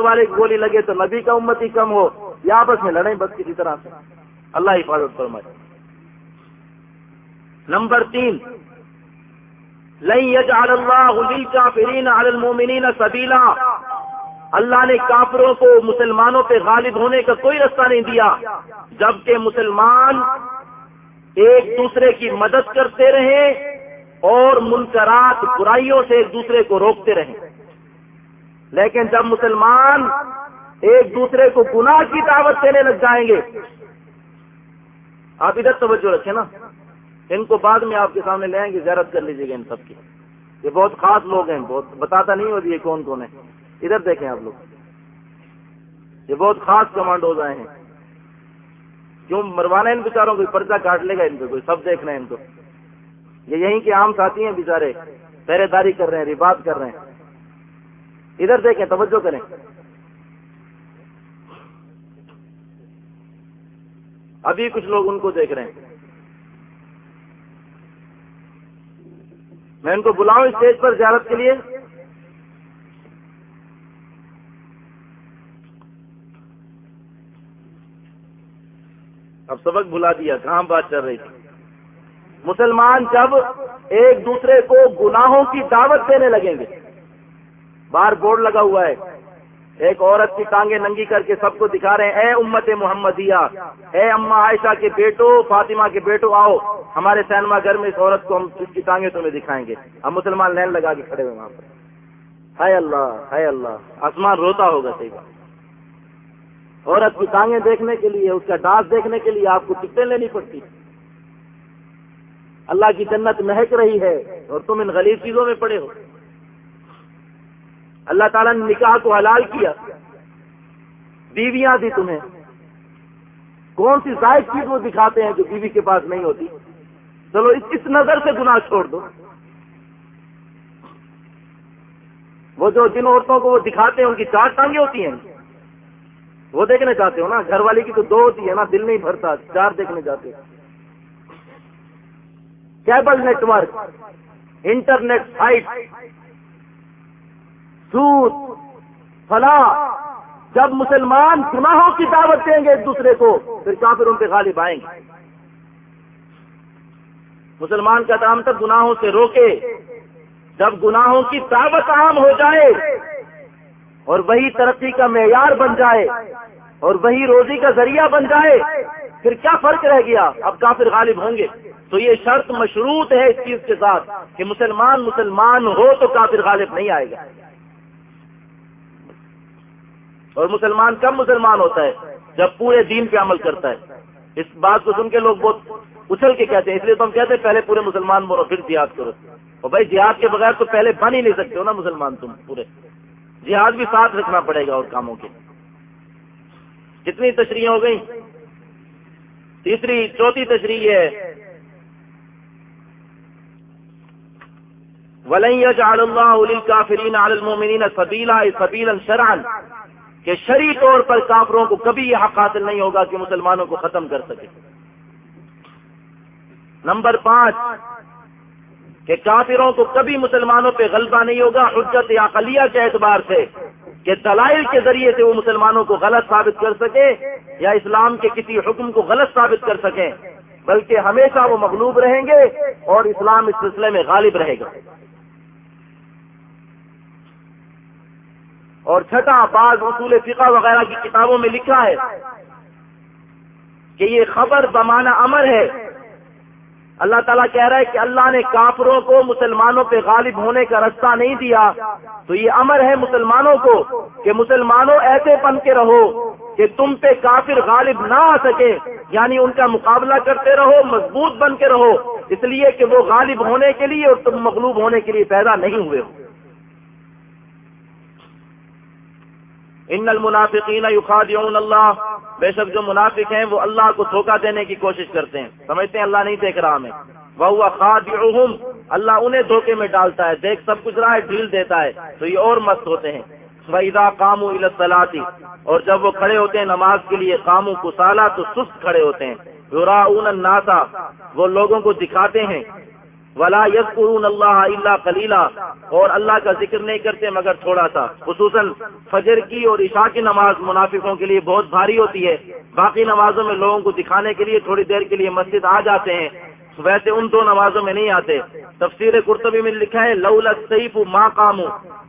والے گولی لگے تو نبی کا امت ہی کم ہو، یا آپس میں لڑیں بس کسی طرح سے۔ اللہ حفاظت فرمائے۔ نمبر تین المؤمنین سبیلا۔ اللہ نے کافروں کو مسلمانوں پہ غالب ہونے کا کوئی رستہ نہیں دیا، جبکہ مسلمان ایک دوسرے کی مدد کرتے رہیں اور منکرات برائیوں سے ایک دوسرے کو روکتے رہیں لیکن جب مسلمان ایک دوسرے کو گناہ کی دعوت دینے لگ جائیں گے، آپ ادھر توجہ رکھیں نا۔ ان کو بعد میں آپ کے سامنے لے آئیں گے، زیارت کر لیجیے گا ان سب کی۔ یہ بہت خاص لوگ ہیں، بہت بتاتا نہیں ہوتی یہ کون کون ہے ادھر دیکھیں آپ لوگ۔ یہ بہت خاص کمانڈوز آئے ہیں۔ کیوں؟ مروانا ان بیچاروں کو، پردہ کاٹ لے گا ان کو، کوئی سب دیکھنا ہے ان کو۔ یہ یہیں کے عام ساتھی ہیں بیچارے۔ پہرے داری کر رہے ہیں ربات کر رہے ہیں۔ ادھر دیکھیں، توجہ کریں۔ ابھی کچھ لوگ ان کو دیکھ رہے ہیں۔ میں ان کو بلاؤں اسٹیج پر زیارت کے لیے۔ اب سبق بلا دیا کہاں بات چل رہی تھی۔ مسلمان جب ایک دوسرے کو گناہوں کی دعوت دینے لگیں گے باہر بورڈ لگا ہوا ہے۔ ایک عورت کی ٹانگیں ننگی کر کے سب کو دکھا رہے ہیں۔ اے امت محمدیہ، اے اما عائشہ کے بیٹو، فاطمہ کے بیٹو، آؤ۔ ہمارے سینما گھر میں اس عورت کو ہم اس کی ٹانگیں تمہیں دکھائیں گے۔ ہم مسلمان لین لگا کے کھڑے ہوئے وہاں پر۔ ہائے اللہ ہائے اللہ۔ آسمان روتا ہوگا، صحیح بات۔ عورت کی ٹانگیں دیکھنے کے لیے، اس کا ڈانس دیکھنے کے لیے آپ کو ٹکٹیں لینی پڑتی۔ اللہ کی جنت مہک رہی ہے اور تم ان غلیظ چیزوں میں پڑے ہو۔ اللہ تعالیٰ نے نکاح کو حلال کیا۔ بیویاں دی تمہیں۔ کون سی زائد چیز وہ دکھاتے ہیں جو بیوی کے پاس نہیں ہوتی؟ چلو اس نظر سے گناہ چھوڑ دو۔ وہ جو جن عورتوں کو وہ دکھاتے ہیں، ان کی چار ٹانگیں ہوتی ہیں۔ وہ دیکھنے چاہتے ہو نا؟ گھر والی کی تو دو ہوتی ہے نا، دل نہیں بھرتا، چار دیکھنے جاتے cable network, internet site سود فلا جب مسلمان گناہوں کی دعوت دیں گے ایک دوسرے کو، پھر کافر ان پہ غالب آئیں گے۔ مسلمان کا کام تک گناہوں سے روکے، جب گناہوں کی دعوت عام ہو جائے اور وہی ترقی کا معیار بن جائے اور وہی روزی کا ذریعہ بن جائے، پھر کیا فرق رہ گیا؟ اب کافر غالب ہوں گے۔ تو یہ شرط مشروط ہے اس چیز کے ساتھ کہ مسلمان مسلمان ہو تو کافر غالب نہیں آئے گا۔ اور مسلمان کم مسلمان ہوتا ہے جب پورے دین پہ عمل کرتا ہے۔ اس بات کو سن کے لوگ بہت اچھل کے کہتے ہیں، اس لیے تو ہم کہتے ہیں پہلے پورے مسلمان بنو پھر جہاد کرو۔ اور بھائی جہاد کے بغیر تو پہلے بن ہی نہیں سکتے ہو نا مسلمان تم پورے۔ جہاد بھی ساتھ رکھنا پڑے گا اور کاموں کے۔ کتنی تشریح ہو گئی تیسری، چوتھی تشریح ہے۔ فرین عالمین سبیلا سبیلا شران کہ شری طور پر کافروں کو کبھی یہ حق حاصل نہیں ہوگا کہ مسلمانوں کو ختم کر سکے۔ نمبر پانچ، کہ کافروں کو کبھی مسلمانوں پہ غلبہ نہیں ہوگا، حجت یا خلیہ کے اعتبار سے کہ دلائل کے ذریعے سے وہ مسلمانوں کو غلط ثابت کر سکے یا اسلام کے کسی حکم کو غلط ثابت کر سکیں، بلکہ ہمیشہ وہ مغلوب رہیں گے اور اسلام اس سلسلے میں غالب رہے گا۔ اور چھٹا بعض اصول فقہ وغیرہ کی کتابوں میں لکھا ہے کہ یہ خبر بمانا امر ہے۔ اللہ تعالیٰ کہہ رہا ہے کہ اللہ نے کافروں کو مسلمانوں پہ غالب ہونے کا رستہ نہیں دیا۔ تو یہ امر ہے مسلمانوں کو کہ مسلمانوں ایسے بن کے رہو کہ تم پہ کافر غالب نہ آ سکے۔ یعنی ان کا مقابلہ کرتے رہو، مضبوط بن کے رہو۔ اس لیے کہ وہ غالب ہونے کے لیے اور تم مغلوب ہونے کے لیے پیدا نہیں ہوئے ہو۔ ان المنافقین یخادعون اللہ۔ بے شک جو منافق ہیں وہ اللہ کو دھوکہ دینے کی کوشش کرتے ہیں۔ سمجھتے ہیں اللہ نہیں دیکھ رہا ہمیں۔ وہ خادعهم اللہ انہیں دھوکے میں ڈالتا ہے۔ دیکھ سب کچھ رہا ہے ڈھیل دیتا ہے۔ تو یہ اور مست ہوتے ہیں۔ وَإِذَا قَامُوا إِلَى الصَّلَاةِ۔ اور جب وہ کھڑے ہوتے ہیں نماز کے لیے قاموا کسالہ تو سست کھڑے ہوتے ہیں۔ یراؤون الناس۔ وہ لوگوں کو دکھاتے ہیں۔ ولا یسکرون اللہ اللہ کلیلہ اور اللہ کا ذکر نہیں کرتے مگر تھوڑا سا۔ خصوصاً فجر کی اور عشاء کی نماز منافقوں کے لیے بہت بھاری ہوتی ہے۔ باقی نمازوں میں لوگوں کو دکھانے کے لیے تھوڑی دیر کے لیے مسجد آ جاتے ہیں۔ ویسے ان دو نمازوں میں نہیں آتے۔ تفسیر قرطبی میں لکھا ہے، لولا سیف ماں کام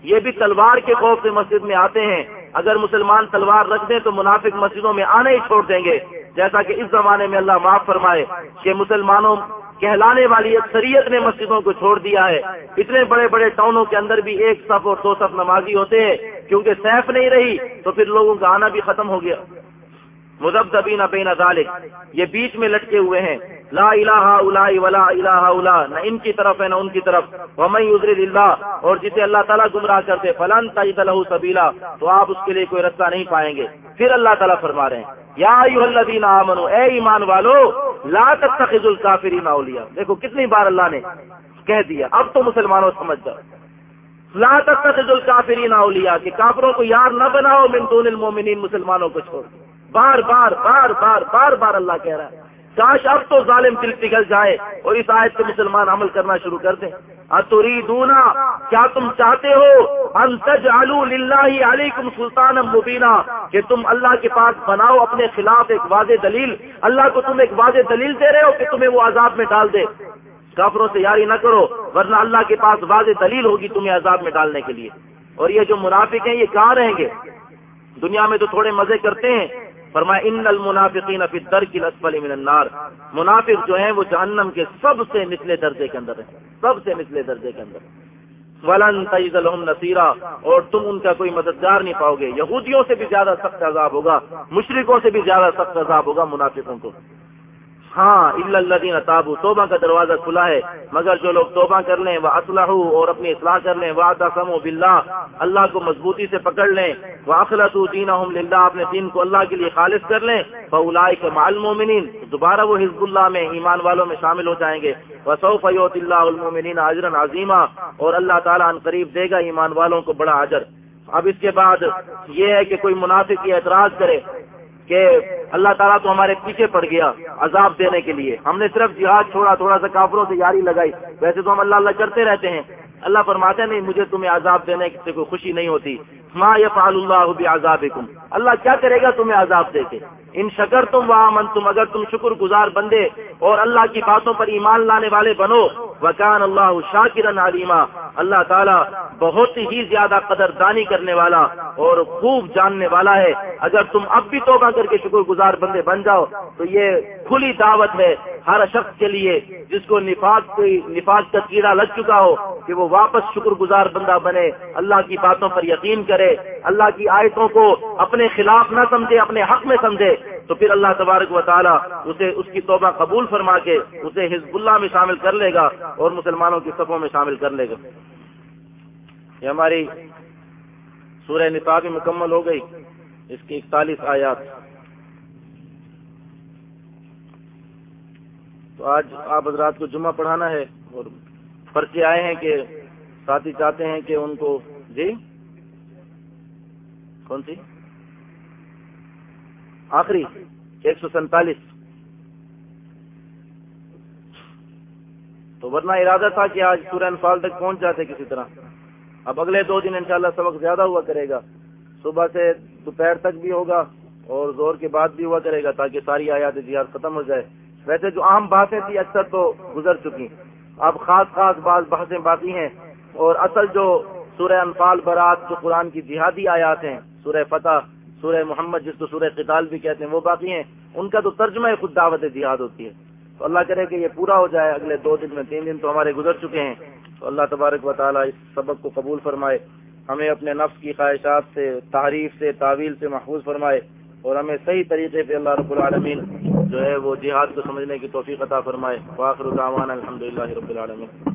یہ بھی تلوار کے خوف سے مسجد میں آتے ہیں۔ اگر مسلمان تلوار رکھ دیں تو منافق مسجدوں میں آنے ہی چھوڑ دیں گے۔ جیسا کہ اس زمانے میں اللہ معاف فرمائے کہ مسلمانوں کہلانے والی اکثریت نے مسجدوں کو چھوڑ دیا ہے۔ اتنے بڑے بڑے ٹاؤنوں کے اندر بھی ایک صف اور دو صف نمازی ہوتے ہیں۔ کیونکہ سیف نہیں رہی تو پھر لوگوں کا آنا بھی ختم ہو گیا۔ مذہب بین ذالک، یہ بیچ میں لٹکے ہوئے ہیں۔ لا الہ الا ولا الہ الا نہ ان کی طرف ہے، نہ ان کی طرف۔ ومن یذل اللہ، اور جسے اللہ تعالیٰ گمراہ کرتے، فلن تجد له سبیلا، تو آپ اس کے لیے کوئی رستہ نہیں پائیں گے۔ پھر اللہ تعالیٰ فرما رہے ہیں، یا ایھا الذین آمنو اے ایمان والو، لا تتخذوا الکافرین اولیاء۔ دیکھو کتنی بار اللہ نے کہہ دیا، اب تو مسلمانوں سمجھ جاؤ۔ لا تتخذوا الکافرین اولیاء، کہ کافروں کو یار نہ بناؤ، من دون المؤمنین مسلمانوں کو چھوڑ بار بار بار بار بار بار اللہ کہہ رہا ہے۔ کاش اب تو ظالم دل پگھل جائے اور اس آیت پہ مسلمان عمل کرنا شروع کر دیں۔ اتوری دونا کیا تم چاہتے ہو؟ انتج آلو للہ علیکم سلطان مبینہ کہ تم اللہ کے پاس بناؤ اپنے خلاف ایک واضح دلیل۔ اللہ کو تم ایک واضح دلیل دے رہے ہو کہ تمہیں وہ عذاب میں ڈال دے۔ کافروں سے یاری نہ کرو، ورنہ اللہ کے پاس واضح دلیل ہوگی تمہیں عذاب میں ڈالنے کے لیے۔ اور یہ جو منافق ہیں، یہ کہاں رہیں گے؟ دنیا میں تو تھوڑے مزے کرتے ہیں۔ فرمایا ان المنافقین فی الدرک الاسفل من النار. منافق جو ہیں وہ جہنم کے سب سے نچلے درجے کے اندر ہیں۔ سب سے نچلے درجے کے اندر ولن تجد الحم نصیرہ اور تم ان کا کوئی مددگار نہیں پاؤ گے۔ یہودیوں سے بھی زیادہ سخت عذاب ہوگا، مشرکوں سے بھی زیادہ سخت عذاب ہوگا منافقوں کو۔ ہاں اللہ تابو توبہ کا دروازہ کھلا ہے۔ مگر جو لوگ توبہ کر لیں وہ اسلح اور اپنی اصلاح کر لیں وہ تسم و اللہ کو مضبوطی سے پکڑ لیں۔ وہ اخلاط دین اپنے دین کو اللہ کے لیے خالص کر لیں۔ وہ کے معلومین دوبارہ وہ حزب اللہ میں، ایمان والوں میں شامل ہو جائیں گے۔ وہ سعودی اللہ المومنین اجرن عظیمہ اور اللہ تعالیٰ ان قریب دے گا، ایمان والوں کو بڑا اجر۔ اب اس کے بعد یہ ہے کہ کوئی منافق یہ اعتراض کرے کہ اللہ تعالیٰ تو ہمارے پیچھے پڑ گیا عذاب دینے کے لیے۔ ہم نے صرف جہاد چھوڑا، تھوڑا سا کافروں سے یاری لگائی۔ ویسے تو ہم اللہ اللہ کرتے رہتے ہیں۔ اللہ فرماتے نہیں، مجھے تمہیں عذاب دینے سے کوئی خوشی نہیں ہوتی۔ ماں یہ فعال اللہ بھی عذاب اللہ کیا کرے گا تمہیں عذاب دے کے؟ ان شکر تم وہاں من تم اگر تم شکر گزار بندے اور اللہ کی باتوں پر ایمان لانے والے بنو، وکان اللہ شاکر علیما، اللہ تعالیٰ بہت ہی زیادہ قدر دانی کرنے والا اور خوب جاننے والا ہے۔ اگر تم اب بھی توبہ کر کے شکر گزار بندے بن جاؤ، تو یہ کھلی دعوت ہے ہر شخص کے لیے جس کو نفاق نفاق کا کیڑا لگ چکا ہو کہ وہ واپس شکر گزار بندہ بنے۔ اللہ کی باتوں پر یقین کرے، اللہ کی آیتوں کو اپنے خلاف نہ سمجھے، اپنے حق میں سمجھے۔ تو پھر اللہ تبارک و تعالیٰ اسے اس کی توبہ قبول فرما کے اسے حزب اللہ میں شامل کر لے گا اور مسلمانوں کی صفوں میں شامل کر لے گا۔ یہ ہماری سورہ نصابی مکمل ہو گئی۔ اس کی اکتالیس آیات۔ تو آج آپ حضرات کو جمعہ پڑھانا ہے اور پرچے آئے ہیں کہ ساتھی چاہتے ہیں کہ ان کو جی؟ کون سی؟ آخری، ایک سو سینتالیس۔ تو ورنہ ارادہ تھا کہ آج سورہ انفال تک پہنچ جاتے کسی طرح۔ اب اگلے دو دن انشاءاللہ سبق زیادہ ہوا کرے گا۔ صبح سے دوپہر تک بھی ہوگا اور زور کے بعد بھی ہوا کرے گا تاکہ ساری آیات جہاد ختم ہو جائے۔ ویسے جو اہم باتیں تھی اکثر تو گزر چکی۔ اب خاص خاص بعض بحثیں باقی ہیں اور اصل جو سورہ انفال برات جو قرآن کی جہادی آیات ہیں، سورہ فتح سورہ محمد جس کو سورہ قتال بھی کہتے ہیں، وہ باقی ہیں۔ ان کا تو ترجمہ خود دعوت جہاد ہوتی ہے۔ تو اللہ کرے کہ یہ پورا ہو جائے، اگلے دو دن میں تین دن تو ہمارے گزر چکے ہیں۔ تو اللہ تبارک و تعالیٰ اس سبق کو قبول فرمائے، ہمیں اپنے نفس کی خواہشات سے، تعریف سے، تعویل سے محفوظ فرمائے اور ہمیں صحیح طریقے پہ اللہ رب العالمین جو ہے وہ جہاد کو سمجھنے کی توفیق عطا فرمائے۔ واخر الحمد للہ رب العالمین۔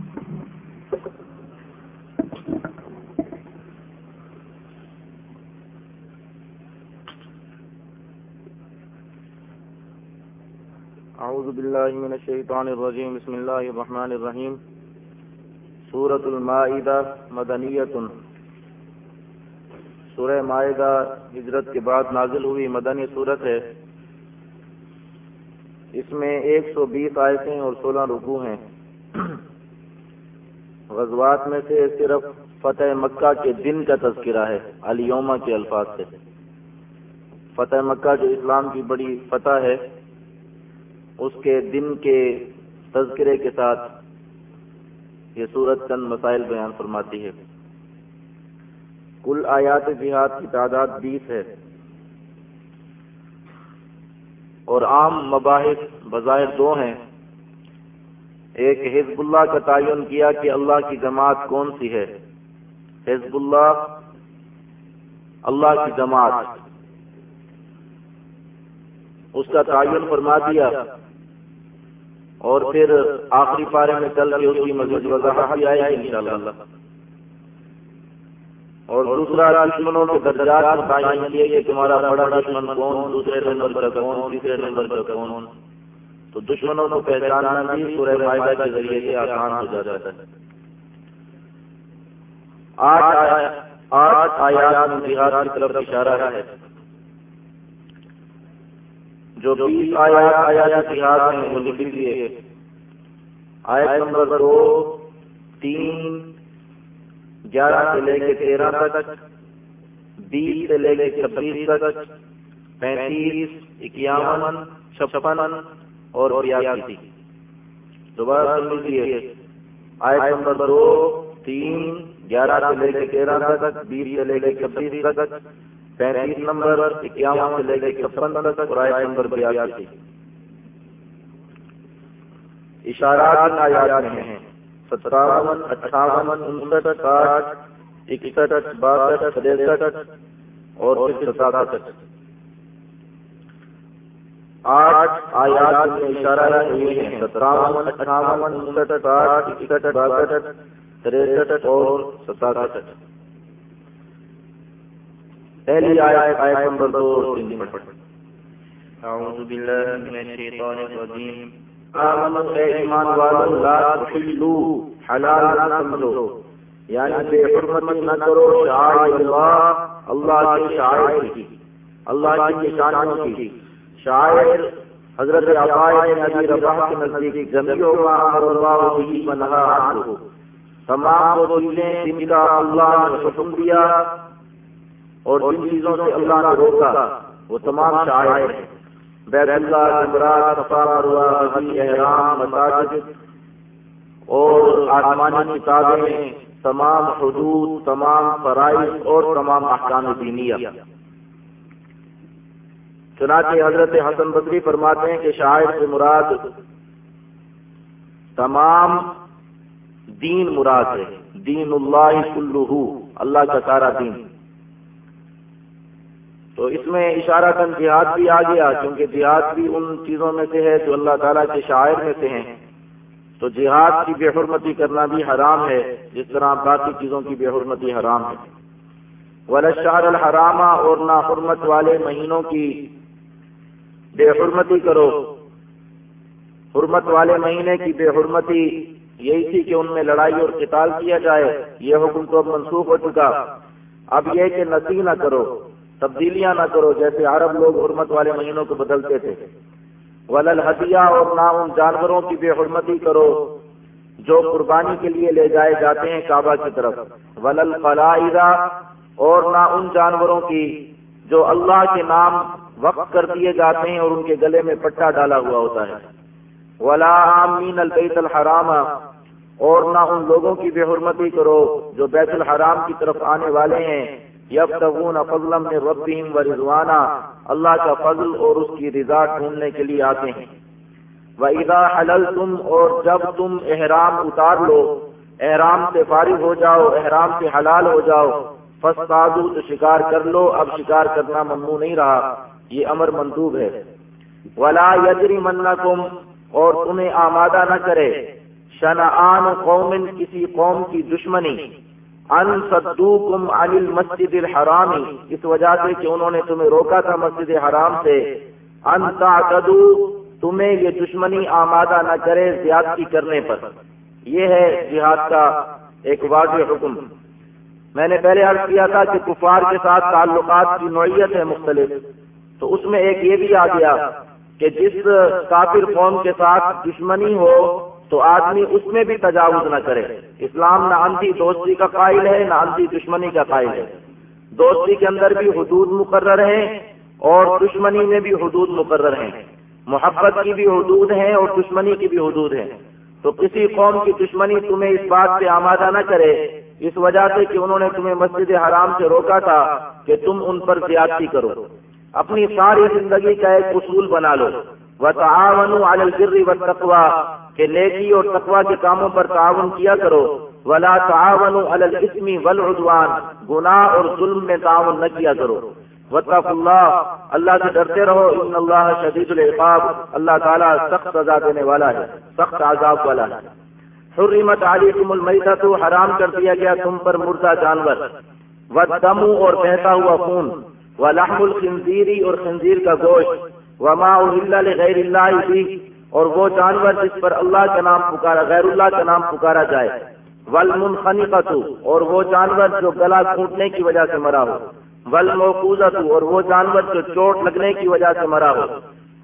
اعوذ باللہ من الشیطان الرجیم بسم اللہ الرحمن الرحیم سورة المائدہ مدنیت سورہ معاہدہ ہجرت کے بعد نازل ہوئی مدنی صورت ہے. اس میں ایک سو بیس آیتیں اور سولہ رکو ہیں. غزوات میں سے صرف فتح مکہ کے دن کا تذکرہ ہے علیوما کے الفاظ سے. فتح مکہ جو اسلام کی بڑی فتح ہے اس کے دن کے تذکرے کے ساتھ یہ صورت چند مسائل بیان فرماتی ہے۔ کل آیات جہاد کی تعداد بیس ہے۔ اور عام مباحث بظاہر دو ہیں۔ ایک حزب اللہ کا تعین کیا کہ اللہ کی جماعت کون سی ہے؟ حزب اللہ اللہ کی جماعت۔ اس کا تعین فرما دیا اور پھر آخری پارے میں کل کے اس کی مزید وضاحت بھی آئے ان اور دوسرا دشمنوں کے درجات تعین کیے کہ تمہارا بڑا دشمن کون، دوسرے نمبر کا کون، تیسرے نمبر کا کون۔ تو دشمنوں کو پہچاننا بھی سورہ معاہدہ کے ذریعے سے آسان ہو جاتا ہے۔ آٹھ آیات میں جہاد کی طرف اشارہ ہے۔ جو بیس آیات آیات وہ لکھ آیت نمبر دو تین گیارہ سے لے کے تیرہ تک بیس سے لے کے چھبیس تک پینتیس اکیاون چھپن اور تھی دوبارہ سن لیجیے آئے نمبر دو تین گیارہ سے لے کے تیرہ تک بیس سے لے کے چھبیس تک پینتیس نمبر اکیاون سے لے کے چھپن تک اور نمبر بیاسی اشارات آیات میں ہیں۔ ستاون، اٹھاون، انسٹھ، ساٹھ، اکسٹھ، باسٹھ تریسٹھ اور ستاسٹھ آٹھ آیات میں اشارہ ہوئے ہیں۔ ستراون اٹھاون، انسٹھ، ساٹھ، اکسٹھ، باسٹھ، تریسٹھ اور ستاسٹھ پہلی آیت آیت نمبر دو أعوذ بالله من الشيطان الرجيم آمنوا اے ایمان والو لا تحلوا حلال نہ سمجھو۔ یعنی بے حرمتی نہ کرو شعائر اللہ اللہ کی شعائر کی۔ اللہ کی نشانیوں کی۔ شاعر حضرت نبی رباح کے نزدیک جمیوں کا امر اللہ بھی بنہا عنہ تمام وہ چیزیں جن کا اللہ نے حکم دیا اور جن چیزوں سے اللہ نے روکا، وہ تمام شاعر ہیں۔ بیت اللہ، جمرات صفا حضی، احرام، مساجد اور آسمانی کتابیں تمام حدود، تمام فرائض اور تمام احکام دینیہ۔ چنانچہ حضرت حسن بدری فرماتے ہیں کہ شاعر سے مراد تمام دین مراد ہے۔ دین اللہ کلو اللہ کا سارا دین۔ تو اس میں اشارہ کن جہاد بھی آ گیا کیونکہ جہاد بھی ان چیزوں میں سے ہے جو اللہ تعالیٰ کے شاعر میں سے ہیں۔ تو جہاد کی بے حرمتی کرنا بھی حرام ہے، جس طرح باقی چیزوں کی بے حرمتی حرام ہے۔ ولشار الحرامہ اور نا حرمت والے مہینوں کی بے حرمتی کرو۔ حرمت والے مہینے کی بے حرمتی یہی تھی کہ ان میں لڑائی اور قتال کیا جائے۔ یہ حکم تو اب منسوخ ہو چکا۔ اب یہ کہ نسی نہ کرو۔ تبدیلیاں نہ کرو، جیسے عرب لوگ حرمت والے مہینوں کو بدلتے تھے۔ ولل ہدیہ اور نہ ان جانوروں کی بے حرمتی کرو، جو قربانی کے لیے لے جائے جاتے ہیں کعبہ کی طرف۔ ولل فلاح اور نہ ان جانوروں کی جو اللہ کے نام وقف کر دیے جاتے ہیں اور ان کے گلے میں پٹا ڈالا ہوا ہوتا ہے۔ ولا امین البیت الحرام، اور نہ ان لوگوں کی بے حرمتی کرو جو بیت الحرام کی طرف آنے والے ہیں۔ یب تغون فضلم نے ربیم و رضوانہ اللہ کا فضل اور اس کی رضا ڈھونڈنے کے لیے آتے ہیں۔ وہ ادا تم اور جب تم احرام اتار لو، احرام سے فارغ ہو جاؤ، احرام سے حلال ہو جاؤ فسادو تو شکار کر لو، اب شکار کرنا ممنوع نہیں رہا۔ یہ امر مندوب ہے۔ ولا یجری منا اور تمہیں آمادہ نہ کرے۔ شنعان قوم کسی قوم کی دشمنی۔ ان صدوکم عن المسجد الحرامی اس وجہ سے کہ انہوں نے تمہیں روکا تھا مسجد حرام سے۔ ان تعتدو، تمہیں یہ دشمنی آمادہ نہ کرے زیادتی کرنے پر۔ یہ ہے جہاد کا ایک واضح حکم۔ میں نے پہلے عرض کیا تھا کہ کفار کے ساتھ تعلقات کی نوعیت ہے مختلف۔ تو اس میں ایک یہ بھی آ گیا کہ جس کافر قوم کے ساتھ دشمنی ہو تو آدمی اس میں بھی تجاوز نہ کرے۔ اسلام نہ اندھی دوستی کا قائل ہے، نہ اندھی دشمنی کا قائل ہے۔ دوستی کے اندر بھی حدود مقرر ہیں اور دشمنی میں بھی حدود مقرر ہیں۔ محبت کی بھی حدود ہیں اور دشمنی کی بھی حدود ہیں۔ تو کسی قوم کی دشمنی تمہیں اس بات سے آمادہ نہ کرے، اس وجہ سے کہ انہوں نے تمہیں مسجد حرام سے روکا تھا کہ تم ان پر زیادتی کرو۔ اپنی ساری زندگی کا ایک اصول بنا لو۔ وہ تعاون البری و تقوا کہ نیکی اور تقوا کے کاموں پر تعاون کیا کرو۔ ولا تعاون الاسمی والعدوان، گناہ اور ظلم میں تعاون نہ کیا کرو۔ وطف اللہ اللہ سے ڈرتے رہو، ان اللہ شدید العقاب، اللہ تعالیٰ سخت سزا دینے والا ہے، سخت عذاب والا ہے۔ حرمت علیکم المیتہ تو حرام کر دیا گیا تم پر مردہ جانور۔ و اور بہتا ہوا خون و لحم الخنزیری اور خنزیر کا گوشت۔ وما الا غیر اللہ بھی اور وہ جانور جس پر اللہ کا نام پکارا، غیر اللہ کا نام پکارا جائے۔ والمنخنقۃ اور وہ جانور جو گلا کھوٹنے کی وجہ سے مرا ہو۔ ول اور وہ جانور جو چوٹ لگنے کی وجہ سے مرا ہو۔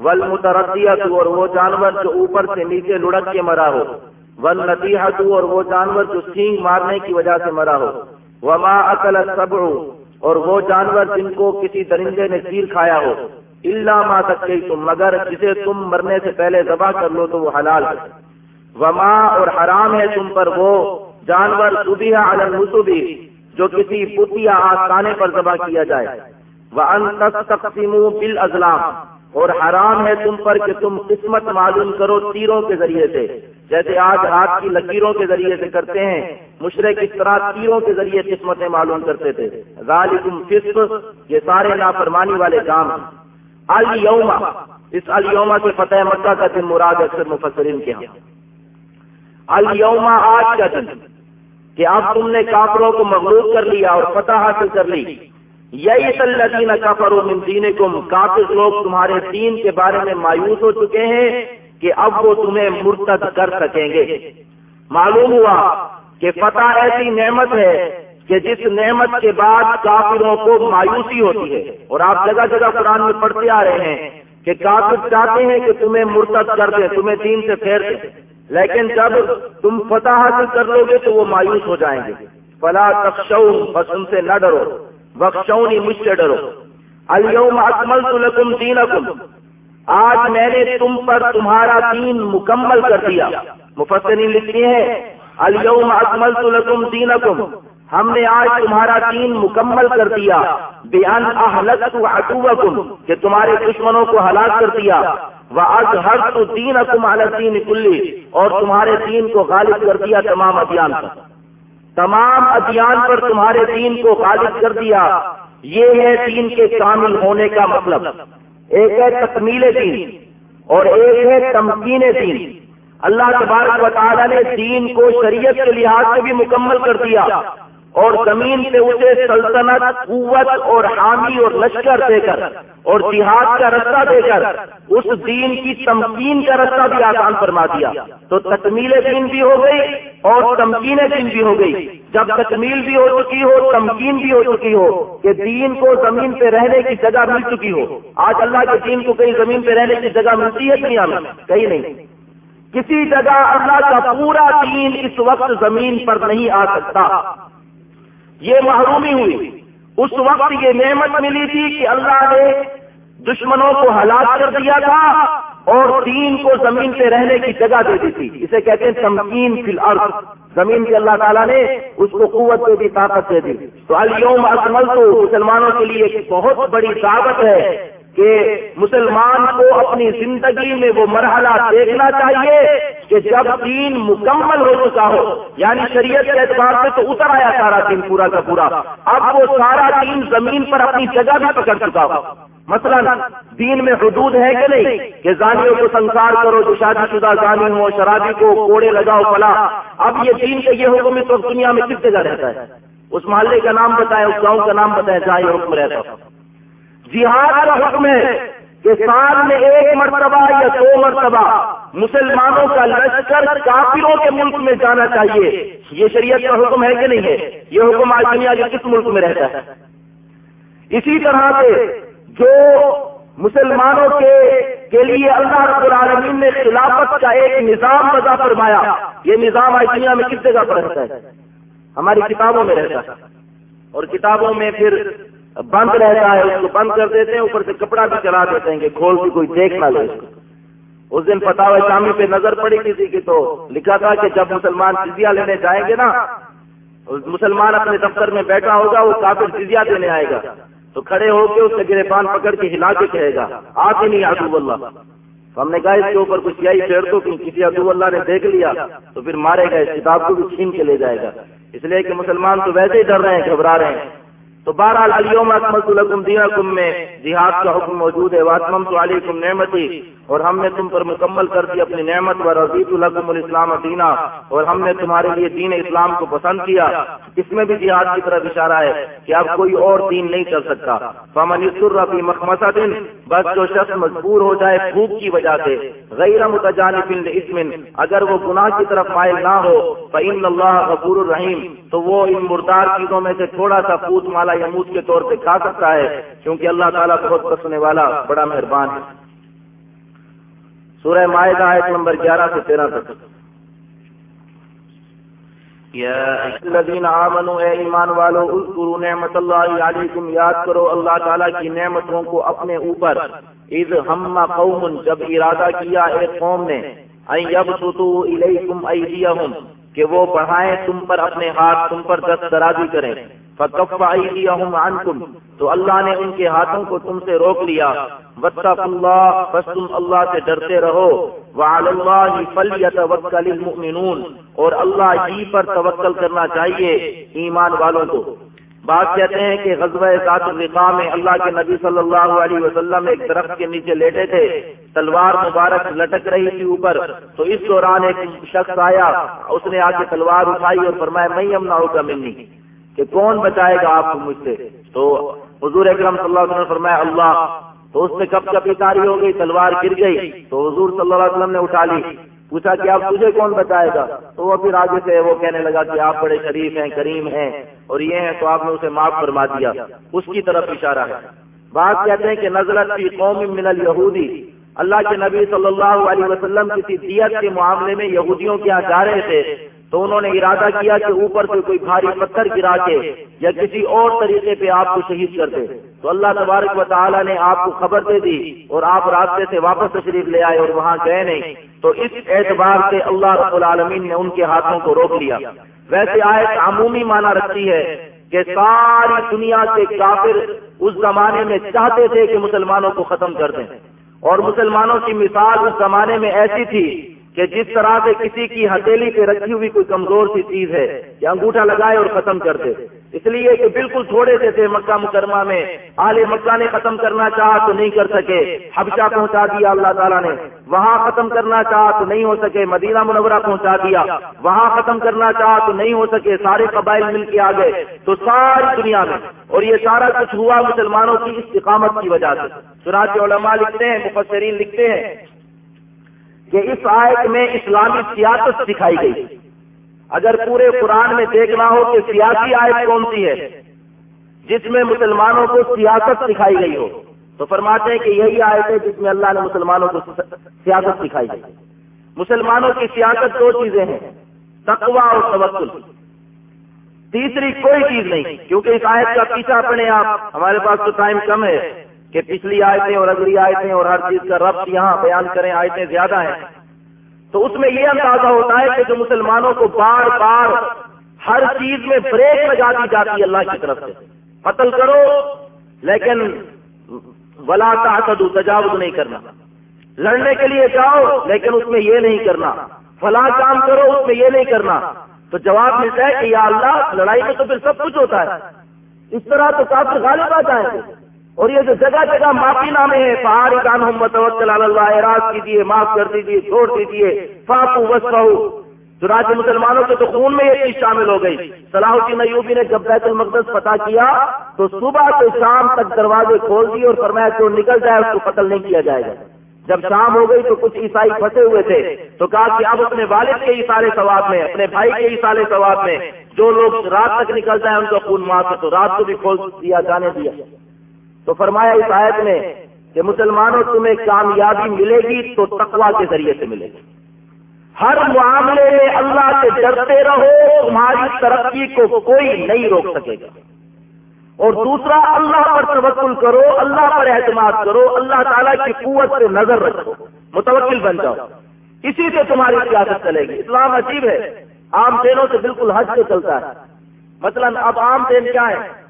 ول اور وہ جانور جو اوپر سے نیچے لڑک کے مرا ہو۔ ول اور وہ جانور جو سینگ مارنے کی وجہ سے مرا ہو۔ وما اکل صبر اور وہ جانور جن کو کسی درندے نے چیر کھایا ہو۔ اللہ ما سکے تم مگر جسے تم مرنے سے پہلے ذبح کر لو تو وہ حلال ہے۔ وما اور حرام ہے تم پر وہ جانور صبح المسبی جو کسی پتیا آستانے پر ذبح کیا جائے۔ وہ تقسیم بل اور حرام ہے تم پر کہ تم قسمت معلوم کرو تیروں کے ذریعے سے۔ جیسے آج ہاتھ کی لکیروں کے ذریعے سے کرتے ہیں، مشرق اس طرح تیروں کے ذریعے قسمتیں معلوم کرتے تھے۔ غالب فسق، یہ سارے نافرمانی والے کام الما اس الما سے فتح مکہ کا دن مراد اکثر مفسرین کے ہاں۔ الما آج کا دن کہ اب تم نے کافروں کو مغلوب کر لیا اور فتح حاصل کر لی۔ یہی سلطین کافر من دین کافر لوگ تمہارے دین کے بارے میں مایوس ہو چکے ہیں کہ اب وہ تمہیں مرتد کر سکیں گے۔ معلوم ہوا کہ فتح ایسی نعمت ہے کہ جس نعمت کے بعد کافروں کو مایوسی ہوتی ہے اور آپ جگہ جگہ قرآن میں پڑھتے آ رہے ہیں کہ کافر چاہتے ہیں کہ تمہیں مرتد کر دیں تمہیں دین سے پھیر دیں لیکن جب تم فتح حاصل کر لو گے تو وہ مایوس ہو جائیں گے۔ فلا تخشو بس ان سے نہ ڈرو۔ بخشونی مجھ سے ڈرو۔ اليوم اکمل لکم دینکم۔ آج میں نے تم پر تمہارا دین مکمل کر دیا۔ مفسرین لکھتی ہیں، اليوم اکمل لکم دینکم۔ ہم نے آج تمہارا دین مکمل کر دیا۔ بے ان کہ تمہارے دشمنوں کو ہلاک کر دیا۔ وہ آج ہر تو دین اکم دین کلی اور تمہارے دین کو غالب کر دیا تمام ابھیان پر۔ تمام ابھیان پر تمہارے دین کو غالب کر دیا۔ یہ ہے دین کے کامل ہونے کا مطلب۔ ایک ہے تکمیل دین، اور ایک ہے تمکین دین۔ اللہ تبارک و تعالیٰ نے دین کو شریعت کے لحاظ سے بھی مکمل کر دیا۔ اور زمین پہ اسے سلطنت، قوت اور حامی اور لشکر دے کر اور جہاد کا رستہ دے کر اس دین کی تمکین کا رستہ بھی آسان فرما دیا۔ تو تکمیل دین بھی ہو گئی اور تمکین دین بھی ہو گئی۔ جب تکمیل بھی ہو چکی ہو، تمکین بھی ہو چکی ہو کہ دین کو زمین پہ رہنے کی جگہ مل چکی ہو۔ آج اللہ کے دین کو کہیں زمین پہ رہنے کی جگہ ملتی ہے دنیا میں؟ کہیں نہیں۔ کسی جگہ اللہ کا پورا دین اس وقت زمین پر نہیں آ سکتا۔ یہ محرومی ہوئی۔ اس وقت یہ نعمت ملی تھی کہ اللہ نے دشمنوں کو ہلاک کر دیا تھا اور دین کو زمین پہ رہنے کی جگہ دے دی تھی۔ اسے کہتے ہیں تمکین فی الارض۔ زمین کی اللہ تعالیٰ نے اس کو قوت دے دی، طاقت دے دی۔ تو الوم اکمل تو مسلمانوں کے لیے ایک بہت بڑی طاقت ہے۔ کہ مسلمان کو اپنی زندگی میں وہ مرحلہ دیکھنا چاہیے کہ جب دین مکمل ہو چکا ہو یعنی شریعت کے اعتبار سے تو اتر آیا سارا دین پورا کا پورا، اب وہ سارا دین زمین پر اپنی جگہ بھی پکڑ چکا ہو۔ مثلا، دین میں حدود ہے کہ نہیں؟ کہ زانیوں کو سنسار کرو، جو شادی شدہ زانی ہو شرابی کو کوڑے لگاؤ پلا اب یہ دین کا یہ حکم اس وقت دنیا میں کس جگہ رہتا ہے؟ اس محلے کا نام بتائے، اس گاؤں کا نام بتائے، جہاں یہ حکم رہتا ہے۔ جہاد کا حکم ہے کہ سال میں ایک مرتبہ یا دو مرتبہ مسلمانوں کا لشکر کافروں کے ملک میں جانا چاہیے۔ یہ شریعت کا حکم ہے کہ نہیں ہے؟ یہ حکم آج دنیا کے کس ملک میں رہتا ہے؟ اسی طرح سے جو مسلمانوں کے کے لیے اللہ رب العالمین نے خلافت کا ایک نظام وضع فرمایا، یہ نظام آج دنیا میں کس جگہ پر رہتا ہے؟ ہماری کتابوں میں رہتا ہے۔ اور کتابوں میں پھر بند رہتا ہے، اس کو بند کر دیتے ہیں، اوپر سے کپڑا بھی چلا دیتے ہیں کہ کھول کے کوئی دیکھ نہ لے اس کو۔ اس دن فتح شامی پہ نظر پڑی کسی کی تو لکھا تھا کہ جب مسلمان جزیہ لینے جائیں گے نا مسلمان اپنے دفتر میں بیٹھا ہوگا، وہ کافر جزیہ دینے آئے گا۔ تو کھڑے ہو کے اس سے گرے پکڑ کے ہلا کے کہے گا آتے نہیں آدو اللہ۔ ہم نے کہا، اس کے اوپر کچھ یہی پھیر دو کہ کسی ادو اللہ نے دیکھ لیا، تو پھر مارے گا، اس کتاب کو بھی چھین کے لے جائے گا۔ اس لیے کہ مسلمان تو ویسے ہی ڈر رہے ہیں، گھبرا رہے ہیں۔ تو بہرحال علیوم اکمل الحکم دیا کم میں جہاد کا حکم موجود ہے واسمم تو علی کم نعمتی، اور ہم نے تم پر مکمل کر دی اپنی نعمت و رضیت الحکم الاسلام دینا، اور ہم نے تمہارے لیے دین اسلام کو پسند کیا۔ اس میں بھی جہاد کی طرف اشارہ ہے کہ اب کوئی اور دین نہیں چل سکتا۔ فمن الرفی مخمسا دن بس جو شخص مجبور ہو جائے بھوک کی وجہ سے، غیر متجانب اسمن اگر وہ گناہ کی طرف مائل نہ ہو فعین اللہ غفور الرحیم تو وہ ان مردار چیزوں میں سے تھوڑا سا پوت مالا یموت کے طور پہ کھا سکتا ہے کیونکہ اللہ تعالیٰ بہت پسنے والا بڑا مہربان ہے۔ سورہ معاہدہ آیت نمبر گیارہ سے تیرہ تک۔ الذین آمنوا اے ایمان والو اذکروا نعمت اللہ علیکم۔ یاد کرو اللہ تعالیٰ کی نعمتوں کو اپنے اوپر۔ اذ ہم قوم جب ارادہ کیا ایک قوم نے ان یبسطوا الیکم ایدیہم۔ کہ وہ بڑھائیں تم پر اپنے ہاتھ، تم پر دست درازی کریں۔ فکف عنکم تو اللہ نے ان کے ہاتھوں کو تم سے روک لیا۔ وطف اللہ بس تم اللہ سے ڈرتے رہو۔ وعلی اللہ فلیتوکل المؤمنون۔ اور اللہ ہی پر توکل کرنا چاہیے ایمان والوں کو۔ بات کہتے ہیں کہ غزوہ ذات الرقاء میں اللہ کے نبی صلی اللہ علیہ وسلم ایک درخت کے نیچے لیٹے تھے، تلوار مبارک لٹک رہی تھی اوپر۔ تو اس دوران ایک شخص آیا، اس نے آ کے تلوار اٹھائی اور فرمایا، میں امنا ہوگا ملنی کہ کون بچائے گا آپ کو مجھ سے؟ تو حضور اکرم صلی اللہ علیہ وسلم فرمایا، اللہ! تو اس میں کب کبھی تاری ہو گئی، تلوار گر گئی۔ تو حضور صلی اللہ علیہ وسلم نے اٹھا لی۔ پوچھا کہ آپ تجھے کون بتائے گا؟ تو وہ پھر آگے سے وہ کہنے لگا کہ آپ بڑے شریف ہیں، کریم ہیں اور یہ ہیں تو آپ نے اسے معاف فرما دیا۔ اس کی طرف اشارہ ہے۔ بات کہتے ہیں کہ نزلت فی قوم من الیہودی۔ اللہ کے نبی صلی اللہ علیہ وسلم کسی دیت کے معاملے میں یہودیوں کے یہاں جا رہے تھے۔ تو انہوں نے ارادہ کیا کہ اوپر سے کوئی بھاری پتھر گرا کے یا کسی اور طریقے پہ آپ کو شہید کر دے۔ تو اللہ تبارک و تعالیٰ نے آپ کو خبر دے دی اور آپ راستے سے واپس تشریف لے آئے اور وہاں گئے نہیں۔ تو اس اعتبار سے اللہ رب العالمین نے ان کے ہاتھوں کو روک لیا۔ ویسے آئے عمومی معنی رکھتی ہے کہ ساری دنیا کے کافر اس زمانے میں چاہتے تھے کہ مسلمانوں کو ختم کر دیں۔ اور مسلمانوں کی مثال اس زمانے میں ایسی تھی کہ جس طرح سے کسی کی ہتھیلی پہ رکھی ہوئی کوئی کمزور سی چیز ہے کہ انگوٹھا لگائے اور ختم کر دے۔ اس لیے کہ بالکل تھوڑے سے تھے مکہ مکرمہ میں۔ آل مکہ نے ختم کرنا چاہا تو نہیں کر سکے۔ حبشہ پہنچا دیا، اللہ تعالیٰ نے۔ وہاں ختم کرنا چاہا تو نہیں ہو سکے۔ مدینہ منورہ پہنچا دیا۔ وہاں ختم کرنا چاہا تو نہیں ہو سکے۔ سارے قبائل مل کے آ گئے۔ تو ساری دنیا میں۔ اور یہ سارا کچھ ہوا مسلمانوں کی استقامت کی وجہ سے۔ چنانچہ علماء لکھتے ہیں، مفسرین لکھتے ہیں۔ کہ اس آیت میں اسلامی سیاست سکھائی گئی۔ اگر پورے قرآن میں دیکھنا ہو کہ سیاسی آیت کون سی ہے، جس میں مسلمانوں کو سیاست سکھائی گئی ہو، تو فرماتے ہیں کہ یہی آیت ہے جس میں اللہ نے مسلمانوں کو سیاست سکھائی گئی۔ مسلمانوں کی سیاست دو چیزیں ہیں تقوا اور توکل۔ تیسری کوئی چیز نہیں، کیونکہ اس آیت کا پیچھا پڑے آپ، ہمارے پاس تو ٹائم کم ہے۔ کہ پچھلی آیتیں اور اگلی آیتیں اور ہر چیز کا ربط یہاں بیان کریں، آیتیں زیادہ ہیں۔ تو اس میں یہ اندازہ ہوتا ہے کہ جو مسلمانوں کو بار بار ہر چیز میں بریک لگا دی جاتی ہے اللہ کی طرف سے۔ قتل کرو، لیکن ولا تعتدوا، تجاوز نہیں کرنا۔ لڑنے کے لیے جاؤ، لیکن اس میں یہ نہیں کرنا۔ فلاں کام کرو، اس میں یہ نہیں کرنا۔ تو جواب ملتا ہے کہ یا اللہ، لڑائی میں تو پھر سب کچھ ہوتا ہے۔ اس طرح تو کافی غالب آ جائیں گے۔ اور یہ جو جگہ جگہ معافی نامے ہیں پہاڑی کان محمد اللہ، اعراض کیجیے معاف کر دیجیے چھوڑ دیجیے فاقو وس جو مسلمانوں کے تو خون میں یہ چیز شامل ہو گئی۔ صلاح الدین ایوبی نے جب بیت المقدس پتا کیا، تو صبح سے شام تک دروازے کھول دیے اور فرمایا جو نکل جائے اس کو قتل نہیں کیا جائے گا۔ جب شام ہو گئی تو کچھ عیسائی پھنسے ہوئے تھے۔ تو کہا کہ اب اپنے والد کے اشارے ثواب میں، اپنے بھائی کے اشارے ثواب میں، جو لوگ رات تک نکل جائے ان کو خون معاف تو رات کو بھی کھول دیا، جانے دیا۔ تو فرمایا اس آیت میں کہ مسلمانوں تمہیں کامیابی ملے گی تو تقوا کے ذریعے سے ملے گی۔ ہر معاملے میں اللہ سے ڈرتے رہو، تمہاری ترقی کو کوئی نہیں روک سکے گا۔ اور دوسرا، اللہ پر توکل کرو، اللہ پر اعتماد کرو، اللہ تعالیٰ کی قوت سے نظر رکھو، متوکل بن جاؤ۔ اسی سے تمہاری سیاست چلے گی۔ اسلام عجیب ہے، عام تیلوں سے بالکل حج سے چلتا ہے۔ مثلا اب عام تیل کیا ہے؟